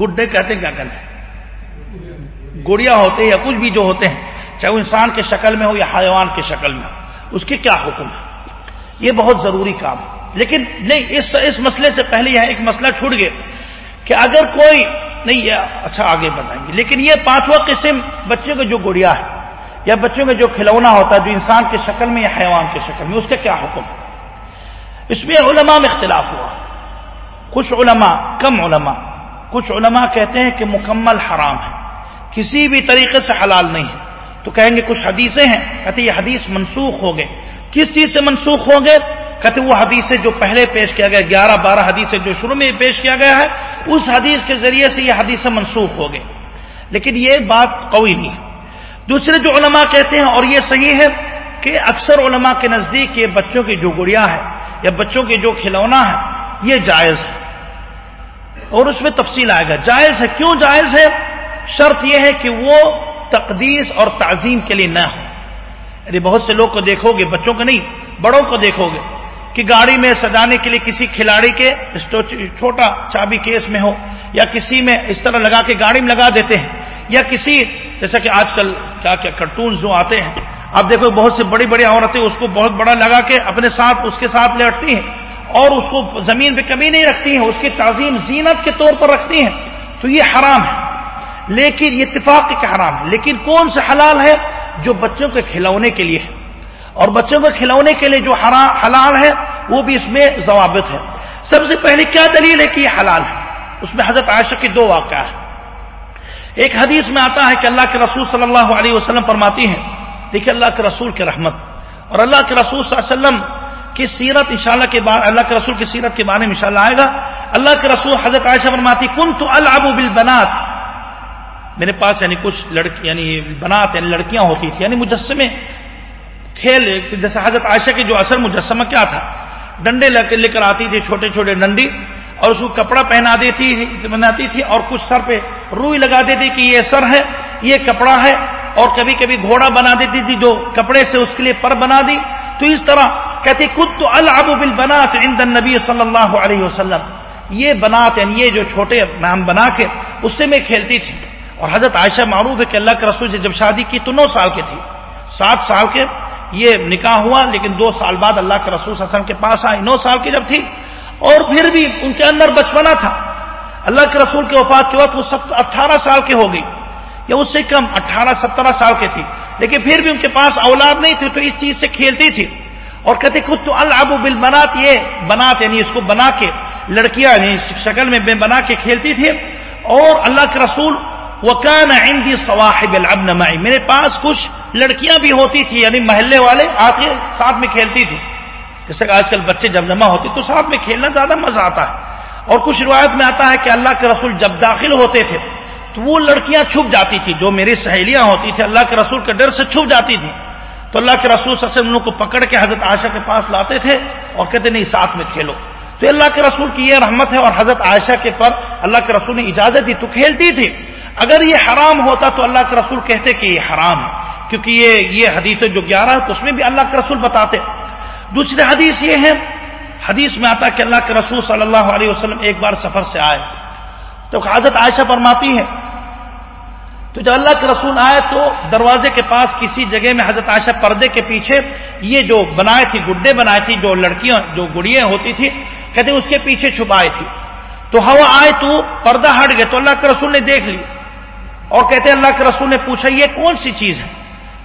گڈے کہتے ہیں، کیا کہتے ہیں؟ گڑیا ہوتے ہیں یا کچھ بھی جو ہوتے ہیں، چاہے وہ انسان کے شکل میں ہو یا حیوان کے شکل میں ہو اس کے کیا حکم ہے؟ یہ بہت ضروری کام ہے۔ لیکن نہیں، اس اس مسئلے سے پہلے یہاں ایک مسئلہ چھوٹ گیا کہ اگر کوئی نہیں، یہ اچھا آگے بتائیں گے۔ لیکن یہ پانچواں قسم بچوں کا جو گڑیا ہے یا بچوں کا جو کھلونا ہوتا ہے، جو انسان کی شکل میں یا حیوان کی شکل میں، اس کا کیا حکم ہے؟ اس میں علماء میں اختلاف ہوا۔ کچھ علماء، کم علماء، کچھ علماء کہتے ہیں کہ مکمل حرام ہے، کسی بھی طریقے سے حلال نہیں ہے۔ تو کہیں گے کچھ حدیثیں ہیں، کہتے یہ حدیث منسوخ ہو گئے۔ کس چیز سے منسوخ ہو گئے؟ کہتے وہ حدیث جو پہلے پیش کیا گیا گیارہ بارہ حدیث جو شروع میں پیش کیا گیا ہے، اس حدیث کے ذریعے سے یہ حدیث منسوخ ہو گئے۔ لیکن یہ بات قوی نہیں ہے۔ دوسرے جو علماء کہتے ہیں، اور یہ صحیح ہے کہ اکثر علماء کے نزدیک یہ بچوں کی جو گڑیا ہے یا بچوں کے جو کھلونا ہے، یہ جائز ہے۔ اور اس میں تفصیل آئے گا۔ جائز ہے، کیوں جائز ہے؟ شرط یہ ہے کہ وہ تقدیس اور تعظیم کے لیے نہ ہو یعنی بہت سے لوگ کو دیکھو گے، بچوں کو نہیں، بڑوں کو دیکھو گے کہ گاڑی میں سجانے کے لیے کسی کھلاڑی کے چھوٹا چابی کیس میں ہو، یا کسی میں اس طرح لگا کے گاڑی میں لگا دیتے ہیں، یا کسی، جیسا کہ آج کل کیا کیا کارٹونز جو آتے ہیں، آپ دیکھو بہت سی بڑی بڑی عورتیں اس کو بہت بڑا لگا کے اپنے ساتھ، اس کے ساتھ لٹتی ہیں۔ اور اس کو زمین پہ کبھی نہیں رکھتی ہیں، اس کی تعظیم زینت کے طور پر رکھتی ہیں۔ تو یہ حرام ہے۔ لیکن یہ اتفاق کے حرام ہے۔ لیکن کون سے حلال ہے؟ جو بچوں کے کھلونے کے لیے ہے۔ اور بچوں کو کھلونے کے لیے جو حلال ہے، وہ بھی اس میں ضوابط ہے۔ سب سے پہلے کیا دلیل ہے کہ یہ حلال ہے؟ اس میں حضرت عائشہ کی دو واقعہ ہے ایک حدیث میں آتا ہے کہ اللہ کے رسول صلی اللہ علیہ وسلم فرماتی ہیں، دیکھیے اللہ کے رسول کے رحمت۔ اور اللہ کے رسول صلی اللہ علیہ وسلم کی سیرت انشاءاللہ کے بارے اللہ کے رسول کی سیرت کے بارے میں انشاءاللہ آئے گا۔ اللہ کے رسول حضرت عائشہ فرماتی کن تو العب بالبنات. میرے پاس یعنی کچھ لڑکی یعنی بنات یعنی لڑکیاں ہوتی تھیں یعنی مجسمے، کھیل جیسے حضرت عائشہ کی جو اصل مجسمہ کیا تھا، ڈنڈے لے کر آتی تھی، چھوٹے چھوٹے ڈنڈی، اور اس کو کپڑا پہنا دیتی بناتی تھی، اور کچھ سر پہ روئی لگا دیتی کہ یہ سر ہے، یہ کپڑا ہے، اور کبھی کبھی گھوڑا بنا دیتی تھی جو کپڑے سے اس کے لیے پر بنا دی۔ تو اس طرح کہتی خود تو العب بالبنات عند النبی صلی اللہ علیہ وسلم. یہ بنات یعنی یہ جو چھوٹے نام بنا کے اس سے میں کھیلتی تھی۔ اور حضرت عائشہ معروف ہے کہ اللہ کے رسول سے جب شادی کی تو نو سال کی تھی۔ سات سال کے یہ نکاح ہوا، لیکن دو سال بعد اللہ کے رسول صلی کے پاس آئی، نو سال کی جب تھی۔ اور پھر بھی ان کے اندر بچپنا تھا۔ اللہ کے رسول کے وفات کے وقت وہ سب اٹھارہ سال کی ہو گئی۔ یا اس سے کم، اٹھارہ سترہ سال کی تھی۔ لیکن پھر بھی ان کے پاس اولاد نہیں تھی، تو اس چیز سے کھیلتی تھی۔ اور کہتے خود تو العب بل بنات یہ بنات یعنی اس کو بنا کے لڑکیاں یعنی شکل میں بنا کے کھیلتی تھی اور اللہ کے رسول وہ عندي صواحب العبن معي میرے پاس کچھ لڑکیاں بھی ہوتی تھی یعنی محلے والے آ کے ساتھ میں کھیلتی تھی جیسے کہ آج کل بچے جب جمع ہوتے تو ساتھ میں کھیلنا زیادہ مزہ آتا ہے۔ اور کچھ روایت میں آتا ہے کہ اللہ کے رسول جب داخل ہوتے تھے تو وہ لڑکیاں چھپ جاتی تھی جو میری سہیلیاں ہوتی تھی اللہ کے رسول کے ڈر سے چھپ جاتی تھی تو اللہ کے رسول صلی اللہ علیہ وسلم کو پکڑ کے حضرت عائشہ کے پاس لاتے تھے اور کہتے نہیں ساتھ میں کھیلو۔ تو اللہ کے رسول کی یہ رحمت ہے اور حضرت عائشہ کے پر اللہ کے رسول نے اجازت دی، تو کھیلتی تھی۔ اگر یہ حرام ہوتا تو اللہ کے رسول کہتے کہ یہ حرام، کیونکہ یہ یہ حدیث جو گیارہ ہے، تو اس میں بھی اللہ کے رسول بتاتے۔ دوسری حدیث یہ ہے، حدیث میں آتا کہ اللہ کے رسول صلی اللہ علیہ وسلم ایک بار سفر سے آئے۔ تو حضرت عائشہ فرماتی ہے تو جب اللہ کے رسول آئے تو دروازے کے پاس کسی جگہ میں حضرت عائشہ پردے کے پیچھے یہ جو بنائے تھی گڈے بنائے تھی، جو لڑکیاں، جو گڑیاں ہوتی تھی کہتے اس کے پیچھے چھپائے تھی۔ تو ہوا آئے تو پردہ ہٹ گئے، تو اللہ کے رسول نے دیکھ لی۔ اور کہتے اللہ کے رسول نے پوچھا، یہ کون سی چیز ہے؟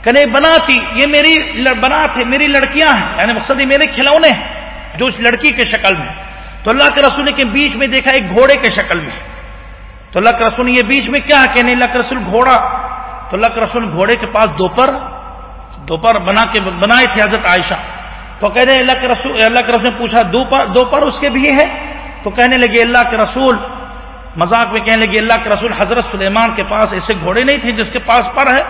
کہ بنا تھی، یہ میری بنا تھے، میری لڑکیاں ہیں۔ یعنی مقصد یہ میرے کھلونے ہیں جو اس لڑکی کے شکل میں۔ تو اللہ کے رسول نے کے بیچ میں دیکھا ایک گھوڑے کے شکل میں۔ تو اللہ کے رسول یہ بیچ میں کیا کہنے اللہ کے رسول گھوڑا۔ تو اللہ رسول گھوڑے کے پاس دوپہر دوپہر بنا کے بنائے تھے حضرت عائشہ۔ تو کہنے اللہ کے رسول اللہ کے رسول نے پوچھا، دوپہر اس کے بھی ہے؟ تو کہنے لگے، اللہ کے رسول۔ مذاق میں کہنے لگے، اللہ کے رسول حضرت سلیمان کے پاس ایسے گھوڑے نہیں تھے جس کے پاس پر ہے۔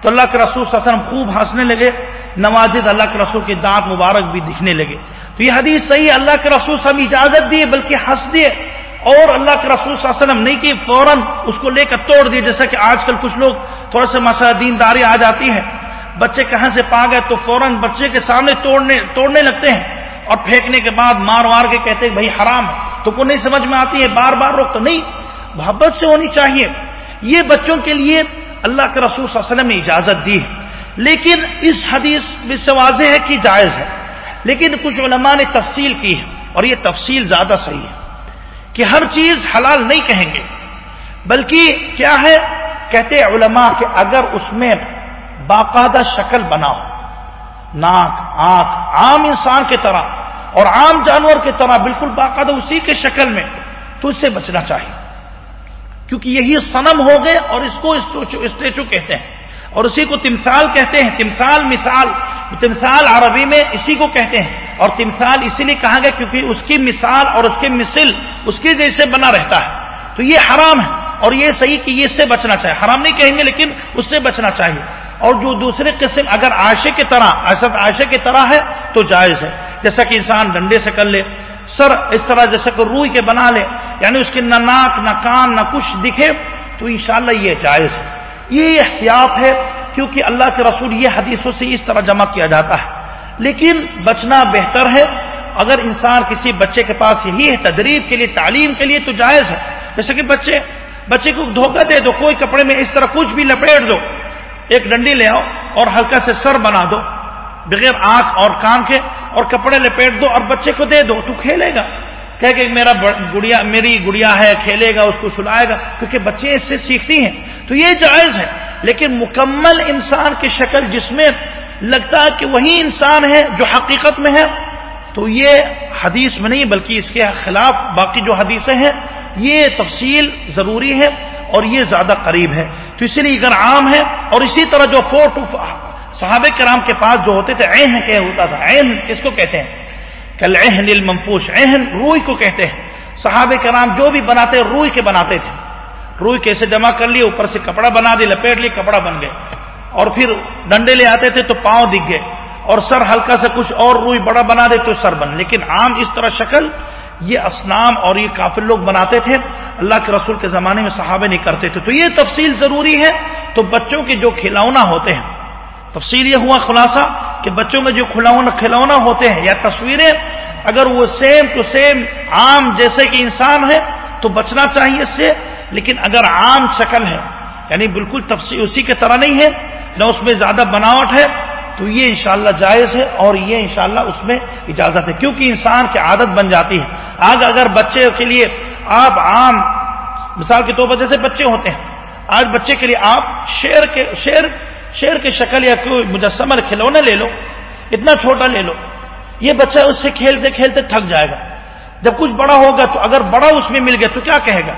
تو اللہ کے رسول صلی وسلم خوب ہنسنے لگے نوازد اللہ کے رسول کے دانت مبارک بھی دکھنے لگے۔ تو یہ حدیث صحیح اللہ کے رسول سب اجازت دیے، بلکہ ہنس دیے۔ اور اللہ کے رسول صلی اللہ علیہ وسلم نہیں کہ فوراً اس کو لے کر توڑ دیے، جیسا کہ آج کل کچھ لوگ تھوڑا سا مسئلہ دینداری آ جاتی ہے۔ بچے کہاں سے پا گئے؟ تو فوراً بچے کے سامنے توڑنے توڑنے لگتے ہیں۔ اور پھینکنے کے بعد مار مار کے کہتے ہیں بھائی حرام ہے۔ تو کو نہیں سمجھ میں آتی ہے، بار بار روک تو نہیں۔ محبت سے ہونی چاہیے۔ یہ بچوں کے لیے اللہ کے رسول صلی اللہ علیہ وسلم نے اجازت دی ہے۔ لیکن اس حدیث میں سے واضح ہے کہ جائز ہے۔ لیکن کچھ علماء نے تفصیل کی ہے اور یہ تفصیل زیادہ صحیح ہے۔ کہ ہر چیز حلال نہیں کہیں گے۔ بلکہ کیا ہے؟ کہتے علماء کہ اگر اس میں باقاعدہ شکل بناؤ، ناک، آنکھ، عام انسان کی طرح اور عام جانور کی طرح بالکل باقاعدہ اسی کے شکل میں، تو اس سے بچنا چاہیے۔ کیونکہ یہی سنم ہو گئے اور اس کو اسٹیچو کہتے ہیں۔ اور اسی کو تمثال کہتے ہیں، تمثال مثال، تمثال عربی میں اسی کو کہتے ہیں۔ اور تمثال اسی لیے کہا گیا کیونکہ اس کی مثال اور اس کی مثل اس کی جیسے بنا رہتا ہے۔ تو یہ حرام ہے اور یہ صحیح کہ یہ اس سے بچنا چاہیے۔ حرام نہیں کہیں گے لیکن اس سے بچنا چاہیے۔ اور جو دوسرے قسم، اگر عائشے کی طرح ایسا عائشے کی طرح ہے تو جائز ہے۔ جیسا کہ انسان ڈنڈے سے کر لے، سر اس طرح جیسا کہ روئی کے بنا لے یعنی اس کے نہ ناک، نہ کان، نہ کچھ دکھے تو انشاءاللہ یہ جائز ہے۔ یہ احتیاط ہے کیونکہ اللہ کے رسول یہ حدیثوں سے اس طرح جمع کیا جاتا ہے۔ لیکن بچنا بہتر ہے۔ اگر انسان کسی بچے کے پاس یہی ہے تدریب کے لیے، تعلیم کے لیے تو جائز ہے۔ جیسے کہ بچے بچے کو دھوکہ دے دو، کوئی کپڑے میں اس طرح کچھ بھی لپیٹ دو، ایک ڈنڈی لے آؤ اور ہلکا سے سر بنا دو، بغیر آنکھ اور کان کے، اور کپڑے لپیٹ دو اور بچے کو دے دو، تو کھیلے گا۔ کہ کہ میرا گڑیا میری گڑیا ہے، کھیلے گا، اس کو سلائے گا، کیونکہ بچے اس سے سیکھتی ہیں۔ تو یہ جائز ہے۔ لیکن مکمل انسان کی شکل جس میں لگتا ہے کہ وہی انسان ہے جو حقیقت میں ہے، تو یہ حدیث میں نہیں، بلکہ اس کے خلاف باقی جو حدیثیں ہیں، یہ تفصیل ضروری ہے اور یہ زیادہ قریب ہے۔ تو اسی لیے اگر عام ہے اور اسی طرح جو فور ٹو صحابہ کرام کے پاس جو ہوتے تھے، عین کیا ہوتا تھا؟ عین کس کو کہتے ہیں؟ کل اہن المنفوش اہن روئی کو کہتے ہیں۔ صحابہ کرام جو بھی بناتے روئی کے بناتے تھے۔ روئی کیسے جمع کر لیے، اوپر سے کپڑا بنا دی، لپیٹ لی کپڑا بن گئے۔ اور پھر ڈنڈے لے آتے تھے تو پاؤں دکھ گئے۔ اور سر ہلکا سے کچھ اور روئی بڑا بنا دے تو سر بن۔ لیکن عام اس طرح شکل، یہ اسنام اور یہ کافر لوگ بناتے تھے۔ اللہ کے رسول کے زمانے میں صحابے نہیں کرتے تھے۔ تو یہ تفصیل ضروری ہے۔ تو بچوں کے جو کھلونا ہوتے ہیں تفصیل یہ ہوا خلاصہ کہ بچوں میں جو کھلونا کھلونا ہوتے ہیں یا تصویریں، اگر وہ سیم ٹو سیم عام جیسے کہ انسان ہے، تو بچنا چاہیے اس سے۔ لیکن اگر عام شکل ہے یعنی بالکل تفصیل اسی کی طرح نہیں ہے، نہ اس میں زیادہ بناوٹ ہے، تو یہ انشاءاللہ جائز ہے اور یہ انشاءاللہ اس میں اجازت ہے۔ کیونکہ انسان کی عادت بن جاتی ہے۔ آج اگر بچے کے لیے آپ عام، مثال کے طور پر جیسے بچے ہوتے ہیں، آج بچے کے لیے آپ شیر کے شیر شیر کی شکل یا کوئی مجسمہ کھلونے لے لو، اتنا چھوٹا لے لو۔ یہ بچہ اس سے کھیلتے کھیلتے تھک جائے گا۔ جب کچھ بڑا ہوگا تو اگر بڑا اس میں مل گیا تو کیا کہے گا؟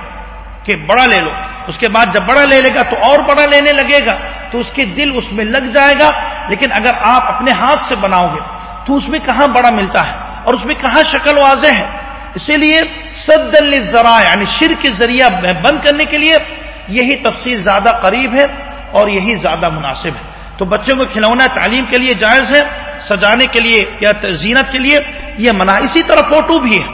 کہ بڑا لے لو۔ اس کے بعد جب بڑا لے لے گا تو اور بڑا لینے لگے گا۔ تو اس کے دل اس میں لگ جائے گا۔ لیکن اگر آپ اپنے ہاتھ سے بناؤ گے تو اس میں کہاں بڑا ملتا ہے اور اس میں کہاں شکل واضح ہے؟ اسی لیے سد ذرائع یعنی شر کے ذریعہ بند کرنے کے لیے یہی تفصیل زیادہ قریب ہے۔ اور یہی زیادہ مناسب ہے۔ تو بچوں کو کھلونا تعلیم کے لیے جائز ہے، سجانے کے لیے یا زینت کے لیے یہ منع اسی طرح فوٹو بھی ہے۔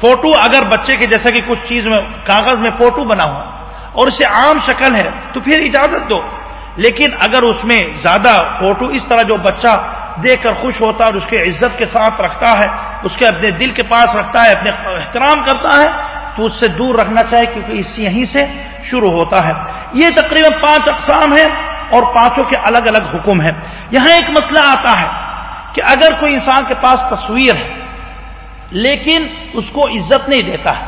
فوٹو اگر بچے کے جیسا کہ کچھ چیز میں کاغذ میں فوٹو بنا ہوا اور اسے عام شکل ہے تو پھر اجازت دو۔ لیکن اگر اس میں زیادہ فوٹو اس طرح جو بچہ دیکھ کر خوش ہوتا ہے اور اس کے عزت کے ساتھ رکھتا ہے، اس کے اپنے دل کے پاس رکھتا ہے، اپنے احترام کرتا ہے، تو اس سے دور رکھنا چاہے کیونکہ اس یہیں سے شروع ہوتا ہے۔ یہ تقریباً پانچ اقسام ہیں اور پانچوں کے الگ الگ حکم ہیں۔ یہاں ایک مسئلہ آتا ہے کہ اگر کوئی انسان کے پاس تصویر ہے، لیکن اس کو عزت نہیں دیتا ہے،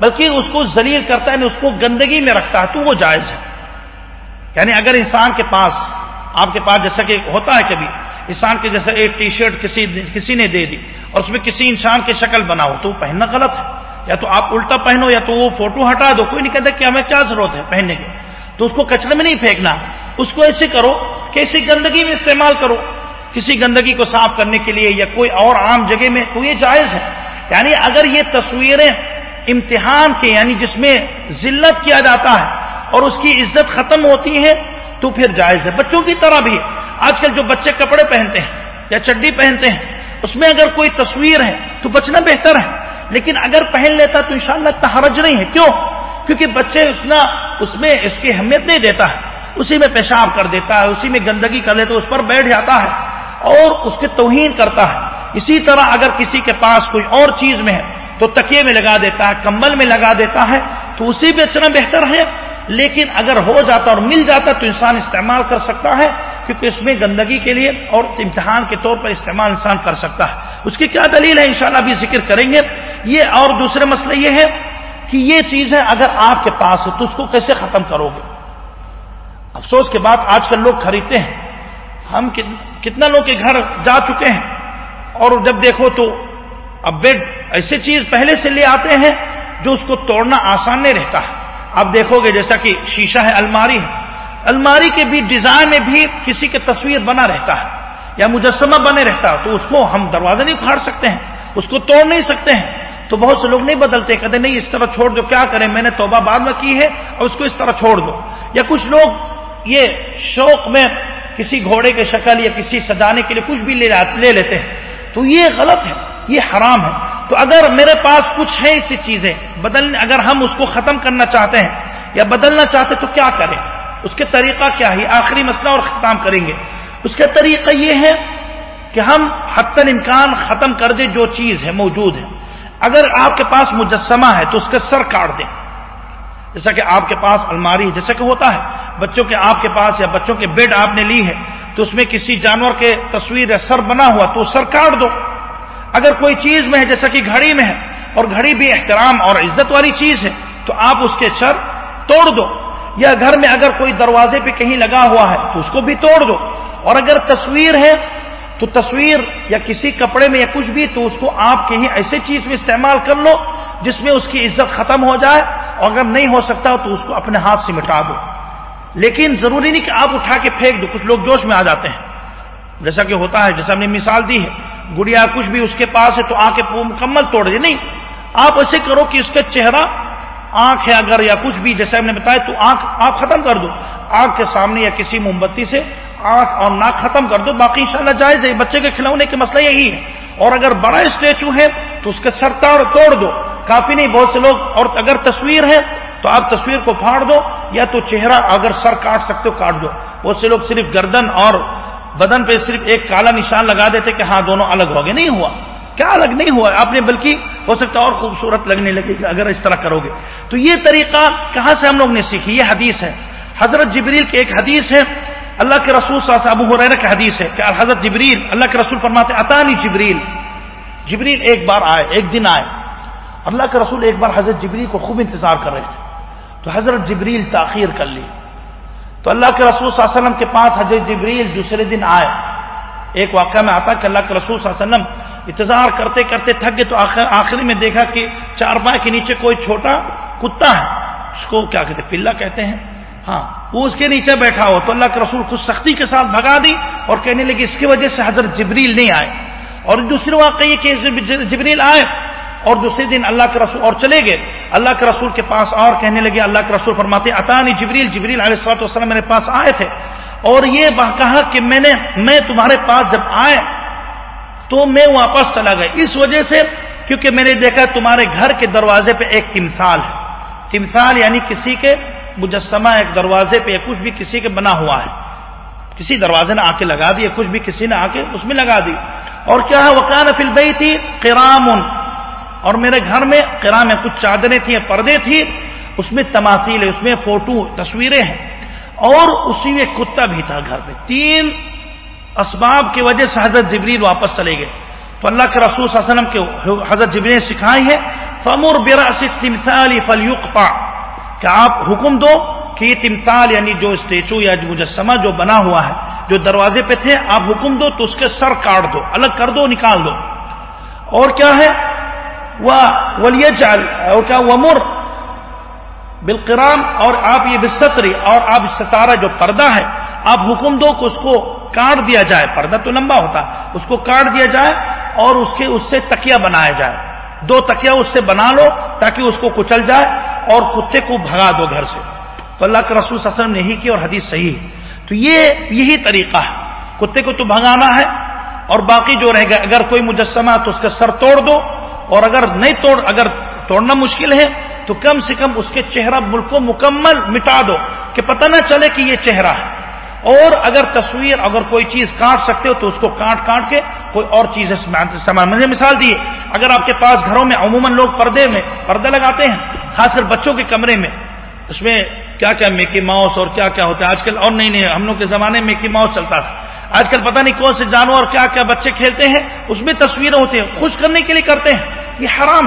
بلکہ اس کو ذلیل کرتا ہے یعنی اس کو گندگی میں رکھتا ہے، تو وہ جائز ہے۔ یعنی اگر انسان کے پاس، آپ کے پاس جیسا کہ ہوتا ہے کبھی، انسان کے جیسا ایک ٹی شرٹ کسی کسی نے دے دی اور اس میں کسی انسان کی شکل بناؤ تو وہ پہننا غلط ہے۔ یا تو آپ الٹا پہنو یا تو وہ فوٹو ہٹا دو، کوئی نہیں کہتا کہ ہمیں کیا ضرورت ہے پہننے کی۔ تو اس کو کچرے میں نہیں پھینکنا، اس کو ایسے کرو کہ ایسی گندگی میں استعمال کرو۔ کسی گندگی کو صاف کرنے کے لیے یا کوئی اور عام جگہ میں تو یہ جائز ہے۔ یعنی اگر یہ تصویریں امتحان کے یعنی جس میں ذلت کیا جاتا ہے اور اس کی عزت ختم ہوتی ہے، تو پھر جائز ہے۔ بچوں کی طرح بھی آج کل جو بچے کپڑے پہنتے ہیں یا چڈی پہنتے ہیں، اس میں اگر کوئی تصویر ہے تو بچنا بہتر ہے۔ لیکن اگر پہن لیتا تو انشاءاللہ اتنا حرج نہیں ہے۔ کیوں؟ کیونکہ بچے اس میں اس کی اہمیت نہیں دیتا ہے۔ اسی میں پیشاب کر دیتا ہے، اسی میں گندگی کر لیتا ہے، اس پر بیٹھ جاتا ہے اور اس کے توہین کرتا ہے۔ اسی طرح اگر کسی کے پاس کوئی اور چیز میں ہے تو تکیے میں لگا دیتا ہے، کمبل میں لگا دیتا ہے، تو اسی بیچنا بہتر ہے۔ لیکن اگر ہو جاتا اور مل جاتا تو انسان استعمال کر سکتا ہے، کیونکہ اس میں گندگی کے لیے اور امتحان کے طور پر استعمال انسان کر سکتا ہے۔ اس کی کیا دلیل ہے؟ انشاءاللہ ابھی ذکر کریں گے۔ یہ اور دوسرے مسئلہ یہ ہے کہ یہ چیز ہے اگر آپ کے پاس ہے تو اس کو کیسے ختم کرو گے؟ افسوس کے بعد آج کل لوگ خریدتے ہیں۔ ہم کتنا لوگ کے گھر جا چکے ہیں اور جب دیکھو تو اب بیڈ ایسی چیز پہلے سے لے آتے ہیں جو اس کو توڑنا آسان نہیں رہتا۔ ہے آپ دیکھو گے جیسا کہ شیشہ ہے، الماری ہے۔ الماری کے بھی ڈیزائن میں بھی کسی کی تصویر بنا رہتا ہے یا مجسمہ بنے رہتا ہے تو اس کو ہم دروازے نہیں اکھاڑ سکتے ہیں، اس کو توڑ نہیں سکتے ہیں۔ تو بہت سے لوگ نہیں بدلتے، کہتے نہیں اس طرح چھوڑ دو، کیا کریں؟ میں نے توبہ بعد میں کی ہے اور اس کو اس طرح چھوڑ دو۔ یا کچھ لوگ یہ شوق میں کسی گھوڑے کے شکل یا کسی سجانے کے لیے کچھ بھی لے لیتے ہیں۔ تو یہ غلط ہے، یہ حرام ہے۔ تو اگر میرے پاس کچھ ہے ایسی چیزیں، بدل، اگر ہم اس کو ختم کرنا چاہتے ہیں یا بدلنا چاہتے تو کیا کریں؟ اس کے طریقہ کیا ہے؟ آخری مسئلہ اور ختم کریں گے۔ اس کا طریقہ یہ ہے کہ ہم حتن امکان ختم کر دیں جو چیز ہے، موجود ہے۔ اگر آپ کے پاس مجسمہ ہے تو اس کا سر کاٹ دیں۔ جیسا کہ آپ کے پاس الماری جیسا کہ ہوتا ہے۔ بچوں کے آپ کے پاس یا بچوں کے بیڈ آپ نے لی ہے تو اس میں کسی جانور کے تصویر یا سر بنا ہوا تو سر کاٹ دو۔ اگر کوئی چیز میں ہے، جیسا کہ گھڑی میں ہے، اور گھڑی بھی احترام اور عزت والی چیز ہے، تو آپ اس کے سر توڑ دو۔ یا گھر میں اگر کوئی دروازے پہ کہیں لگا ہوا ہے تو اس کو بھی توڑ دو۔ اور اگر تصویر ہے تو تصویر یا کسی کپڑے میں یا کچھ بھی تو اس کو آپ کہیں ایسے چیز میں استعمال کر لو جس میں اس کی عزت ختم ہو جائے اور اگر نہیں ہو سکتا تو اس کو اپنے ہاتھ سے مٹا دو۔ لیکن ضروری نہیں کہ آپ اٹھا کے پھینک دو، کچھ لوگ جوش میں آ جاتے ہیں۔ جیسا کہ ہوتا ہے، جیسا ہم نے مثال دی ہے، گڑیا کچھ بھی اس کے پاس ہے تو آ کے مکمل توڑ دے۔ نہیں، آپ ایسے کرو کہ اس کا چہرہ، آنکھ ہے اگر یا کچھ بھی جیسے ہم نے بتایا تو آنکھ آپ ختم کر دو۔ آنکھ کے سامنے یا کسی موم بتی سے آنکھ اور ناک ختم کر دو، باقی انشاءاللہ جائز ہے۔ بچے کے کھلونے کے مسئلہ یہی ہے اور اگر بڑا اسٹیچو ہے تو اس کے سر تار توڑ دو۔ کافی نہیں، بہت سے لوگ، اور اگر تصویر ہے تو آپ تصویر کو پھاڑ دو، یا تو چہرہ اگر سر کاٹ سکتے ہو کاٹ دو۔ بہت سے لوگ صرف گردن اور بدن پہ صرف ایک کالا نشان لگا دیتے کہ ہاں دونوں الگ ہو گئے۔ نہیں ہوا۔ کیا الگ نہیں ہوا؟ آپ نے بلکہ ہو سکتا اور خوبصورت لگنے لگے گا اگر اس طرح کرو گے۔ تو یہ طریقہ کہاں سے ہم لوگ نے سیکھی؟ یہ حدیث ہے۔ حضرت جبریل کی ایک حدیث ہے۔ اللہ کے رسول صلی اللہ ابو حریر کی حدیث ہے کہ حضرت جبریل، اللہ کے رسول فرماتے اطانی جبریل۔ جبریل ایک بار آئے، ایک دن آئے۔ اللہ کے رسول ایک بار حضرت جبریل کو خوب انتظار کر رہے تھے۔ تو حضرت جبریل تاخیر کر لی۔ تو اللہ کے رسول صلی اللہ علیہ وسلم کے پاس حضرت جبریل دوسرے دن آئے۔ ایک واقعہ میں آتا کہ اللہ کے رسول صلی اللہ علیہ وسلم انتظار کرتے کرتے تھک گئے تو آخر آخری میں دیکھا کہ چار پائے کے نیچے کوئی چھوٹا کتا ہے، اس کو کیا کہتے پلا کہتے ہیں۔ ہاں وہ اس کے نیچے بیٹھا ہو تو اللہ کے رسول کچھ سختی کے ساتھ بھگا دی اور کہنے لگی اس کی وجہ سے حضرت جبریل نہیں آئے۔ اور دوسری واقع یہ کہ جبریل آئے اور دوسرے دن اللہ کے رسول اور چلے گئے۔ اللہ کے رسول کے پاس اور کہنے لگے، اللہ کے رسول فرماتے اطانی جبریل جبریل علیہ السلط وسلم میرے پاس آئے تھے اور یہ کہا کہ میں نے، میں تمہارے پاس جب آئے تو میں واپس چلا گیا۔ اس وجہ سے کیونکہ میں نے دیکھا تمہارے گھر کے دروازے پہ ایک تمثال ہے۔ تمثال یعنی کسی کے مجسمہ ایک دروازے پہ کچھ بھی کسی کے بنا ہوا ہے۔ کسی دروازے نے آ کے لگا دی، کچھ بھی کسی نے آ کے اس میں لگا دی۔ اور کیا ہے؟ وکان فل گئی تھی کرام اور میرے گھر میں کرام میں کچھ چادریں تھیں، پردے تھی اس میں تماثیل ہے، اس میں فوٹو، تصویریں ہیں۔ اور اسی میں کتا بھی تھا گھر میں۔ تین اسباب کی وجہ سے حضرت جبریل واپس چلے گئے۔ تو اللہ کے رسول صلی اللہ علیہ وسلم کے حضرت جبریل نے سکھائی ہے، فمر برا تمثال کہ آپ حکم دو کہ یہ تمثال یعنی جو اسٹیچو یا مجسمہ جو بنا ہوا ہے، جو دروازے پہ تھے، آپ حکم دو تو اس کے سر کاٹ دو، الگ کر دو، نکال دو۔ اور کیا ہے؟ وہ ولی اور کیا ومر بالقرام اور آپ یہ بستری اور آپ ستارہ جو پردہ ہے، آپ حکم دو کہ اس کو کاٹ دیا جائے۔ پردہ تو لمبا ہوتا ہے اس کو کاٹ دیا جائے اور اس کے، اس سے تکیا بنایا جائے۔ دو تکیا اس سے بنا لو تاکہ اس کو کچل جائے۔ اور کتے کو بھگا دو گھر سے۔ تو اللہ کے رسول صلی اللہ علیہ وسلم نے ہی کی اور حدیث صحیح ہے۔ تو یہ یہی طریقہ ہے۔ کتے کو تو بھگانا ہے اور باقی جو رہے گا، اگر کوئی مجسمہ تو اس کا سر توڑ دو اور اگر نہیں توڑ، اگر توڑنا مشکل ہے تو کم سے کم اس کے چہرہ ملک کو مکمل مٹا دو کہ پتہ نہ چلے کہ یہ چہرہ ہے۔ اور اگر تصویر اگر کوئی چیز کاٹ سکتے ہو تو اس کو کاٹ کاٹ کے کوئی اور چیز سامان مجھے مثال دی اگر آپ کے پاس گھروں میں عموماً لوگ پردے میں پردے لگاتے ہیں، خاص کر بچوں کے کمرے میں، اس میں کیا کیا میکی ماؤس اور کیا کیا ہوتا ہے؟ آج کل اور نہیں نہیں ہم لوگ کے زمانے میں میکی ماؤس چلتا تھا۔ آج کل پتہ نہیں کون سے جانور کیا کیا بچے کھیلتے ہیں، اس میں تصویریں ہوتی ہیں، خوش کرنے کے لیے کرتے ہیں۔ یہ حرام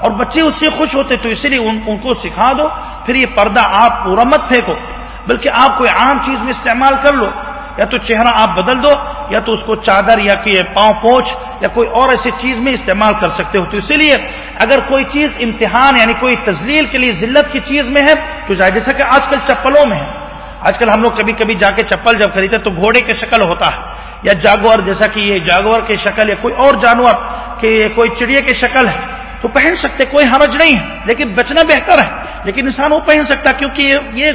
اور بچے اس سے خوش ہوتے تو اسی لیے ان کو سکھا دو۔ پھر یہ پردہ آپ پورا مت پھینکو۔ بلکہ آپ کوئی عام چیز میں استعمال کر لو، یا تو چہرہ آپ بدل دو، یا تو اس کو چادر یا کہ پاؤں پوچھ، یا کوئی اور ایسی چیز میں استعمال کر سکتے ہو۔ تو اسی لیے اگر کوئی چیز امتحان یعنی کوئی تزلیل کے لیے ذلت کی چیز میں ہے، تو جیسا کہ آج کل چپلوں میں ہے۔ آج کل ہم لوگ کبھی کبھی جا کے چپل جب خریدتے تو گھوڑے کی شکل ہوتا ہے، یا جاگور، جیسا کہ یہ جاگور کی شکل، یا کوئی اور جانور کہ کوئی چڑیا کی شکل ہے۔ تو پہن سکتے، کوئی حرج نہیں ہے، لیکن بچنا بہتر ہے۔ لیکن انسان وہ پہن سکتا کیونکہ یہ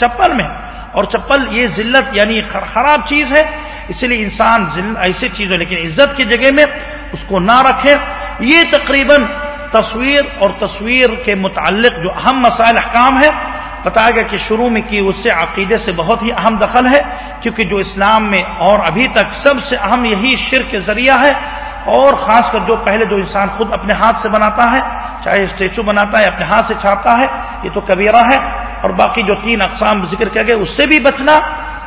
چپل میں اور چپل یہ ذلت یعنی خراب چیز ہے اسی لیے انسان ایسی چیز ہے لیکن عزت کی جگہ میں اس کو نہ رکھے۔ یہ تقریباً تصویر اور تصویر کے متعلق جو اہم مسائل، احکام ہے بتایا گیا کہ شروع میں کی اس سے عقیدے سے بہت ہی اہم دخل ہے، کیونکہ جو اسلام میں اور ابھی تک سب سے اہم یہی شر کے ذریعہ ہے۔ اور خاص کر جو پہلے جو انسان خود اپنے ہاتھ سے بناتا ہے، چاہے اسٹیچو بناتا ہے، اپنے ہاتھ سے چھاپتا ہے، یہ تو کبیرہ ہے۔ اور باقی جو تین اقسام ذکر کیا گیا اس سے بھی بچنا۔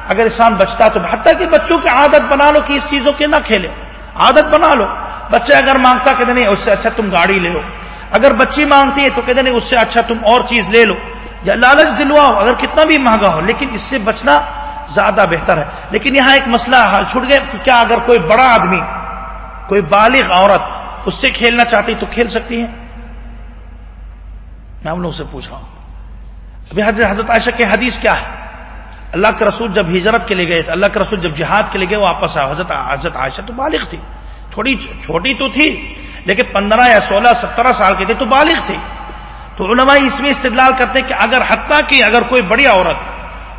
اگر انسان بچتا تو حتیٰ کہ بچوں کی عادت بنا لو کہ اس چیزوں کے نہ کھیلے۔ عادت بنا لو۔ بچے اگر مانگتا کہ نہیں، اس سے اچھا تم گاڑی لے لو۔ اگر بچی مانگتی ہے تو کہتے نہیں، اس سے اچھا تم اور چیز لے لو۔ یا لالچ دلواؤ، اگر کتنا بھی مہنگا ہو، لیکن اس سے بچنا زیادہ بہتر ہے۔ لیکن یہاں ایک مسئلہ چھوٹ گیا کہ کیا اگر کوئی بڑا آدمی، کوئی بالغ عورت اس سے کھیلنا چاہتی تو کھیل سکتی ہے؟ میں ہم لوگ سے پوچھ رہا ہوں۔ ابھی حضرت حضرت عائشہ کے حدیث کیا ہے؟ اللہ کے رسول جب ہجرت کے لیے گئے اللہ کے رسول جب جہاد کے لیے گئے واپس آئے۔ حضرت حضرت عائشہ تو بالغ تھی۔ تھوڑی چھوٹی تو تھی، لیکن پندرہ یا سولہ، سترہ سال کی تھی، تو بالغ تھی۔ تو علماء اس میں استدلال کرتے ہیں کہ اگر حتیٰ کہ اگر کوئی بڑی عورت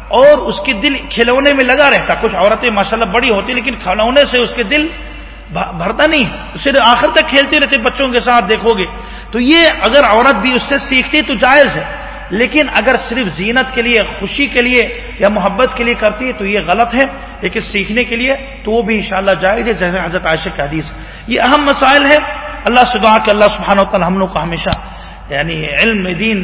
اور اس کی دل کھلونے میں لگا رہتا، کچھ عورتیں ماشاءاللہ بڑی ہوتی، لیکن کھلونے سے اس کے دل بھرتا نہیں، صرف آخر تک کھیلتے رہتے بچوں کے ساتھ دیکھو گے۔ تو یہ اگر عورت بھی اس سے سیکھتی تو جائز ہے۔ لیکن اگر صرف زینت کے لیے، خوشی کے لیے یا محبت کے لیے کرتی ہے تو یہ غلط ہے، لیکن سیکھنے کے لیے تو وہ بھی انشاءاللہ جائز ہے، جیسے حضرت عائشہ کا حدیث۔ یہ اہم مسائل ہے اللہ سے دعا کہ اللہ سبحانہ و تعالی ہم لوگ کو ہمیشہ یعنی علم دین،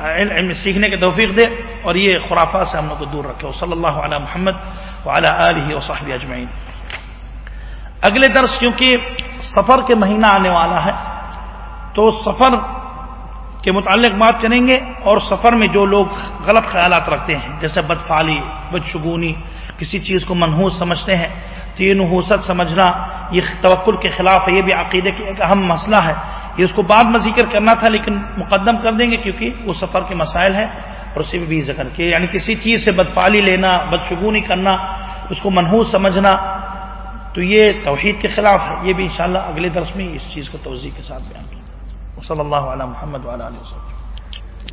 علم سیکھنے کے توفیق دے اور یہ خرافات سے ہم لوگ کو دور رکھے۔ صلی اللہ علیہ محمد وعلی آلہ وصحبہ اجمعین۔ اگلے درس کیونکہ سفر کے مہینہ آنے والا ہے، تو سفر کے متعلق بات کریں گے اور سفر میں جو لوگ غلط خیالات رکھتے ہیں، جیسے بدفالی بدشگونی، کسی چیز کو منحوس سمجھتے ہیں تو یہ نحوست سمجھنا، یہ توکل کے خلاف ہے، یہ بھی عقیدے کا ایک اہم مسئلہ ہے۔ یہ اس کو بعد میں ذکر کرنا تھا لیکن مقدم کر دیں گے کیونکہ وہ سفر کے مسائل ہیں اور اسی میں بھی ذکر کیا۔ یعنی کسی چیز سے بدفالی لینا، بدشگونی کرنا، اس کو منحوس سمجھنا، تو یہ توحید کے خلاف ہے۔ یہ بھی انشاءاللہ اگلے درس میں اس چیز کو توضیع کے ساتھ بیان کیا صلی اللہ علیہ محمد وعلیہ وسلم